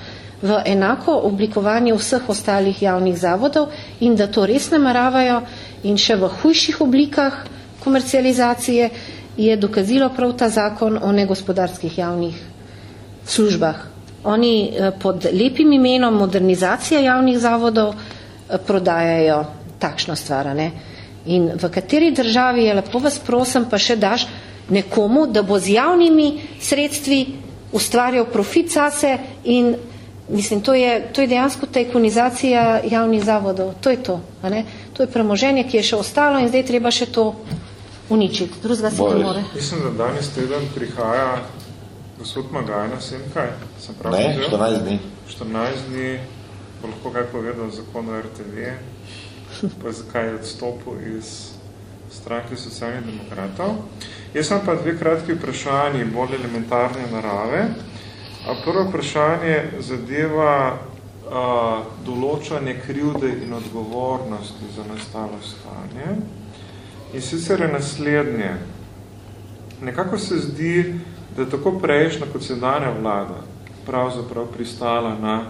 [SPEAKER 2] v enako oblikovanje vseh ostalih javnih zavodov in da to res nameravajo in še v hujših oblikah komercializacije je dokazilo prav ta zakon o negospodarskih javnih službah. Oni pod lepim imenom modernizacija javnih zavodov prodajajo takšna stvar. Ne? In v kateri državi je lepo vas prosim, pa še daš nekomu, da bo z javnimi sredstvi ustvarjal profit zase in mislim, to je, to je dejansko tajkunizacija javnih zavodov. To je to. A ne? To je premoženje, ki je še ostalo in zdaj treba še to uničiti. Drugega se ne more.
[SPEAKER 6] Mislim, da danes teden prihaja gospod Magajna, sem kaj? Sem prav
[SPEAKER 1] ne, 14 dni.
[SPEAKER 6] 14 dni, bo lahko kaj povedal zakon o RTV pa zakaj je odstopil iz stranke socialnih demokratov. Jaz sem pa dve kratki vprašanji, bolj elementarne narave. A prvo vprašanje zadeva a, določanje krivde in odgovornosti za nastalo stanje. In sicer je naslednje. Nekako se zdi, da je tako prejšnja kot sedanja vlada pravzaprav pristala na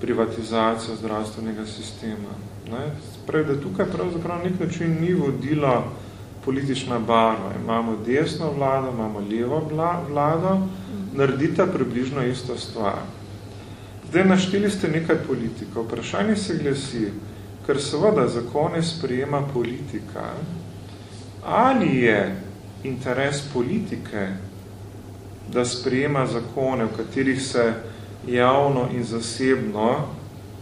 [SPEAKER 6] privatizacijo zdravstvenega sistema. Ne? Pravi, da tukaj pravzaprav nek način ni vodila politična barva. Imamo desno vlado, imamo levo vlado, naredita približno isto stvar. Zdaj našteli ste nekaj politikov. Vprašanje se glasi, ker seveda zakone sprejema politika, ali je interes politike, da sprejema zakone, v katerih se javno in zasebno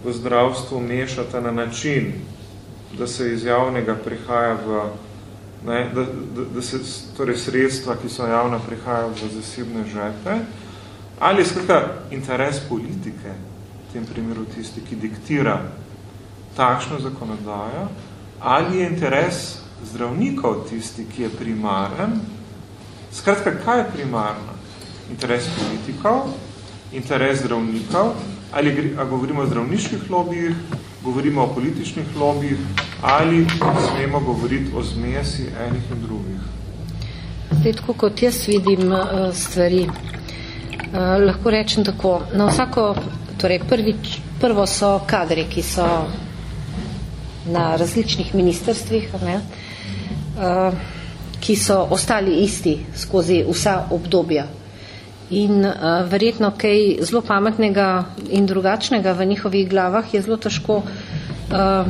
[SPEAKER 6] v zdravstvu mešata na način, da se iz javnega prihaja v, ne, da, da, da se torej sredstva, ki so javna, prihajajo v zasebne žepe, ali skratka interes politike, v tem primeru tisti, ki diktira takšno zakonodajo, ali je interes zdravnikov tisti, ki je primaren, skratka, kaj je primarno? Interes politikov, interes zdravnikov, ali a govorimo o zdravniških lobijih, govorimo o političnih lobijih, ali smemo govoriti o zmesi enih in drugih.
[SPEAKER 2] Zdaj, tako kot jaz vidim uh, stvari, uh, lahko rečem tako, na vsako, torej prvič, prvo so kadri, ki so na različnih ministerstvih, ne, uh, ki so ostali isti skozi vsa obdobja In uh, verjetno kaj zelo pametnega in drugačnega v njihovih glavah je zelo težko uh,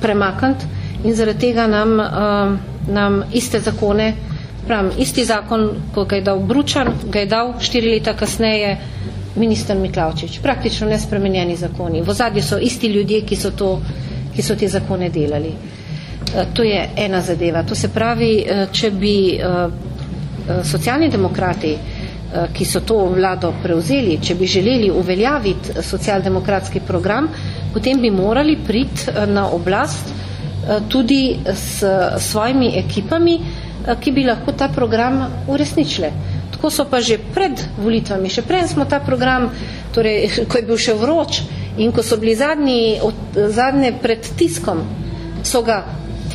[SPEAKER 2] premakniti in zaradi tega nam, uh, nam iste zakone, pravim, isti zakon, ko ga je dal Bručan, ga je dal štiri leta kasneje minister Miklavčič. Praktično nespremenjeni zakoni. V ozadju so isti ljudje, ki so, to, ki so te zakone delali. Uh, to je ena zadeva. To se pravi, uh, če bi uh, socialni demokrati uh, ki so to vlado prevzeli, če bi želeli uveljaviti socialdemokratski program, potem bi morali priti eh, na oblast eh, tudi s svojimi ekipami, ki bi lahko ta program uresničile. Tako so pa že pred volitvami, še prej smo ta program, torej, ko je bil še vroč in ko so bili zadnji, od, zadnje pred tiskom, so ga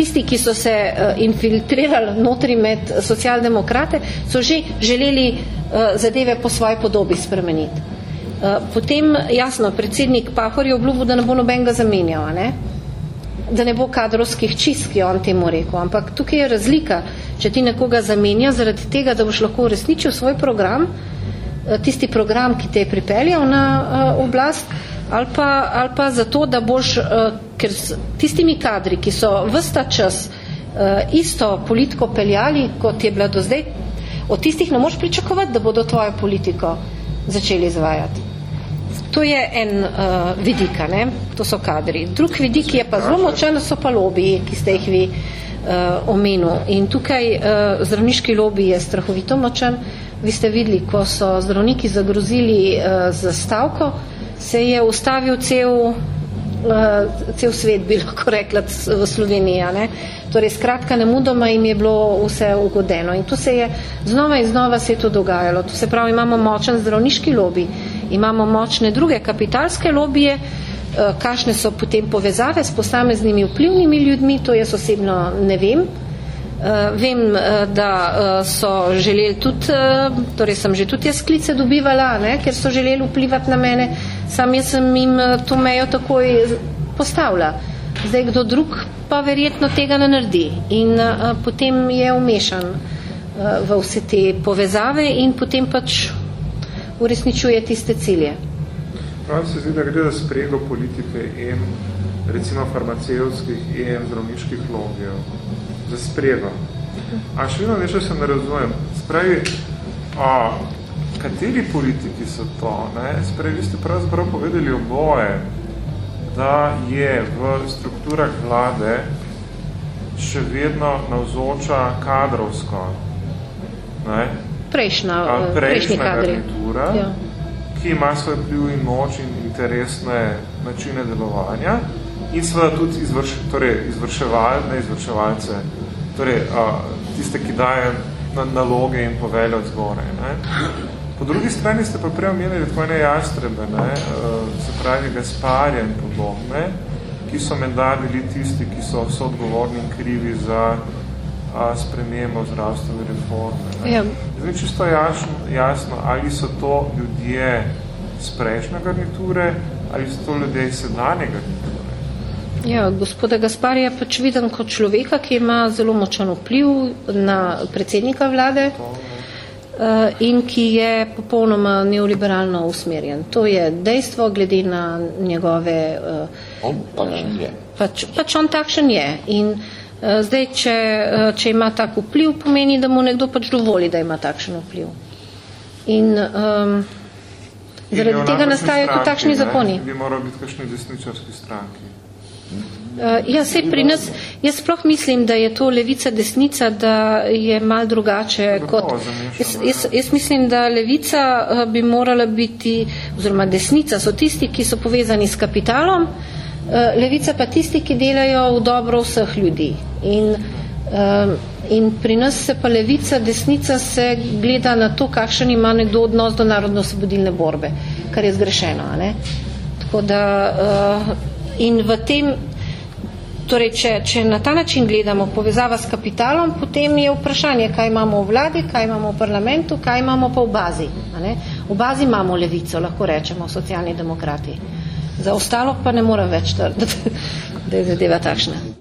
[SPEAKER 2] tisti, ki so se infiltrirali notri med socialdemokrate, so že želeli Eh, zadeve po svoji podobi spremeniti. Eh, potem, jasno, predsednik Pahor je obljubil, da ne bo nobenega zamenjal. Ne? da ne bo kadrovskih čist, ki on temu rekel. Ampak tukaj je razlika, če ti nekoga zamenja zaradi tega, da boš lahko uresničil svoj program, eh, tisti program, ki te je pripeljal na oblast, ali pa, ali pa zato, da boš, ker s tistimi kadri, ki so vsta čas uh, isto politiko peljali, kot je bila do zdaj, od tistih ne moš pričakovati, da bodo tvojo politiko začeli izvajati. To je en uh, vidik, ne? to so kadri. Drug vidik je pa zelo močen, so pa lobiji, ki ste jih vi uh, omenil. In tukaj uh, zdravniški lobij je strahovito močen. Vi ste videli, ko so zdravniki zagrozili uh, za stavko, se je ustavil cel, uh, cel svet, bi lahko rekla, v Sloveniji. Ne? Torej, skratka, nemudoma jim je bilo vse ugodeno. In to se je znova in znova se je to dogajalo. To se pravi, imamo močen zdravniški lobij, imamo močne druge kapitalske lobije, eh, kakšne so potem povezave s posameznimi vplivnimi ljudmi, to jaz osebno ne vem. Uh, vem, uh, da uh, so želeli tudi, torej sem že tudi jaz klice dobivala, ne, ker so želeli vplivati na mene, sam jaz sem jim to mejo takoj postavila. Zdaj, kdo drug pa verjetno tega ne naredi in potem je umešan v vse te povezave in potem pač uresničuje tiste cilje.
[SPEAKER 6] Pravi se zdi, da gre za sprego politike in recimo farmacevskih in zdravniških logijev. Za sprego. A še vedno nešto se ne razumem. Spravi, a, kateri politiki so to? Ne? Spravi, vi ste pravzaprav povedali oboje, da je v strukturah vlade še vedno navzoča kadrovsko. Ne?
[SPEAKER 2] prejšnja,
[SPEAKER 6] A,
[SPEAKER 2] eh, prejšnji kadri.
[SPEAKER 6] garnitura,
[SPEAKER 2] Ja.
[SPEAKER 6] ki ima svoj vpliv in moč in interesne načine delovanja in seveda tudi izvrš, torej izvrševalne izvrševalce, torej a, tiste, ki daje na, naloge in povelje od zgore. Ne? Po drugi strani ste pa prej omenili tako ene jastrebe, ne? A, se pravi Gasparja in podobne, ki so menda bili tisti, ki so vse odgovorni in krivi za a, spremembo zdravstvene reforme. Ne?
[SPEAKER 2] Ja.
[SPEAKER 6] Zdaj, čisto jasno, jasno, ali so to ljudje z prejšnje garniture, ali so to ljudje iz sedanje garniture.
[SPEAKER 2] Ja, gospoda Gasparija je pač viden kot človeka, ki ima zelo močan vpliv na predsednika vlade eh, in ki je popolnoma neoliberalno usmerjen. To je dejstvo glede na njegove... eh,
[SPEAKER 1] On takšen je.
[SPEAKER 2] Pač, pač on takšen je. In zdaj, če, če ima tak vpliv, pomeni, da mu nekdo pač dovoli, da ima takšen vpliv. In um, zaradi tega nastajajo tudi takšni
[SPEAKER 6] ne,
[SPEAKER 2] zakoni.
[SPEAKER 6] Bi moral biti kakšni desničarski stranki.
[SPEAKER 2] Uh, ja, sej pri nas, jaz sploh mislim, da je to levica desnica, da je mal drugače kot. Jaz, jaz, jaz mislim, da levica uh, bi morala biti, oziroma desnica so tisti, ki so povezani s kapitalom, uh, levica pa tisti, ki delajo v dobro vseh ljudi. In, in pri nas se pa levica, desnica se gleda na to, kakšen ima nekdo odnos do narodno-osvobodilne borbe, kar je zgrešeno. Ne? Tako da, uh, in v tem, torej, če, če na ta način gledamo povezava s kapitalom, potem je vprašanje, kaj imamo v vladi, kaj imamo v parlamentu, kaj imamo pa v bazi. A ne? V bazi imamo levico, lahko rečemo, socialni demokrati. Za ostalo pa ne mora več trditi, da je zadeva takšna.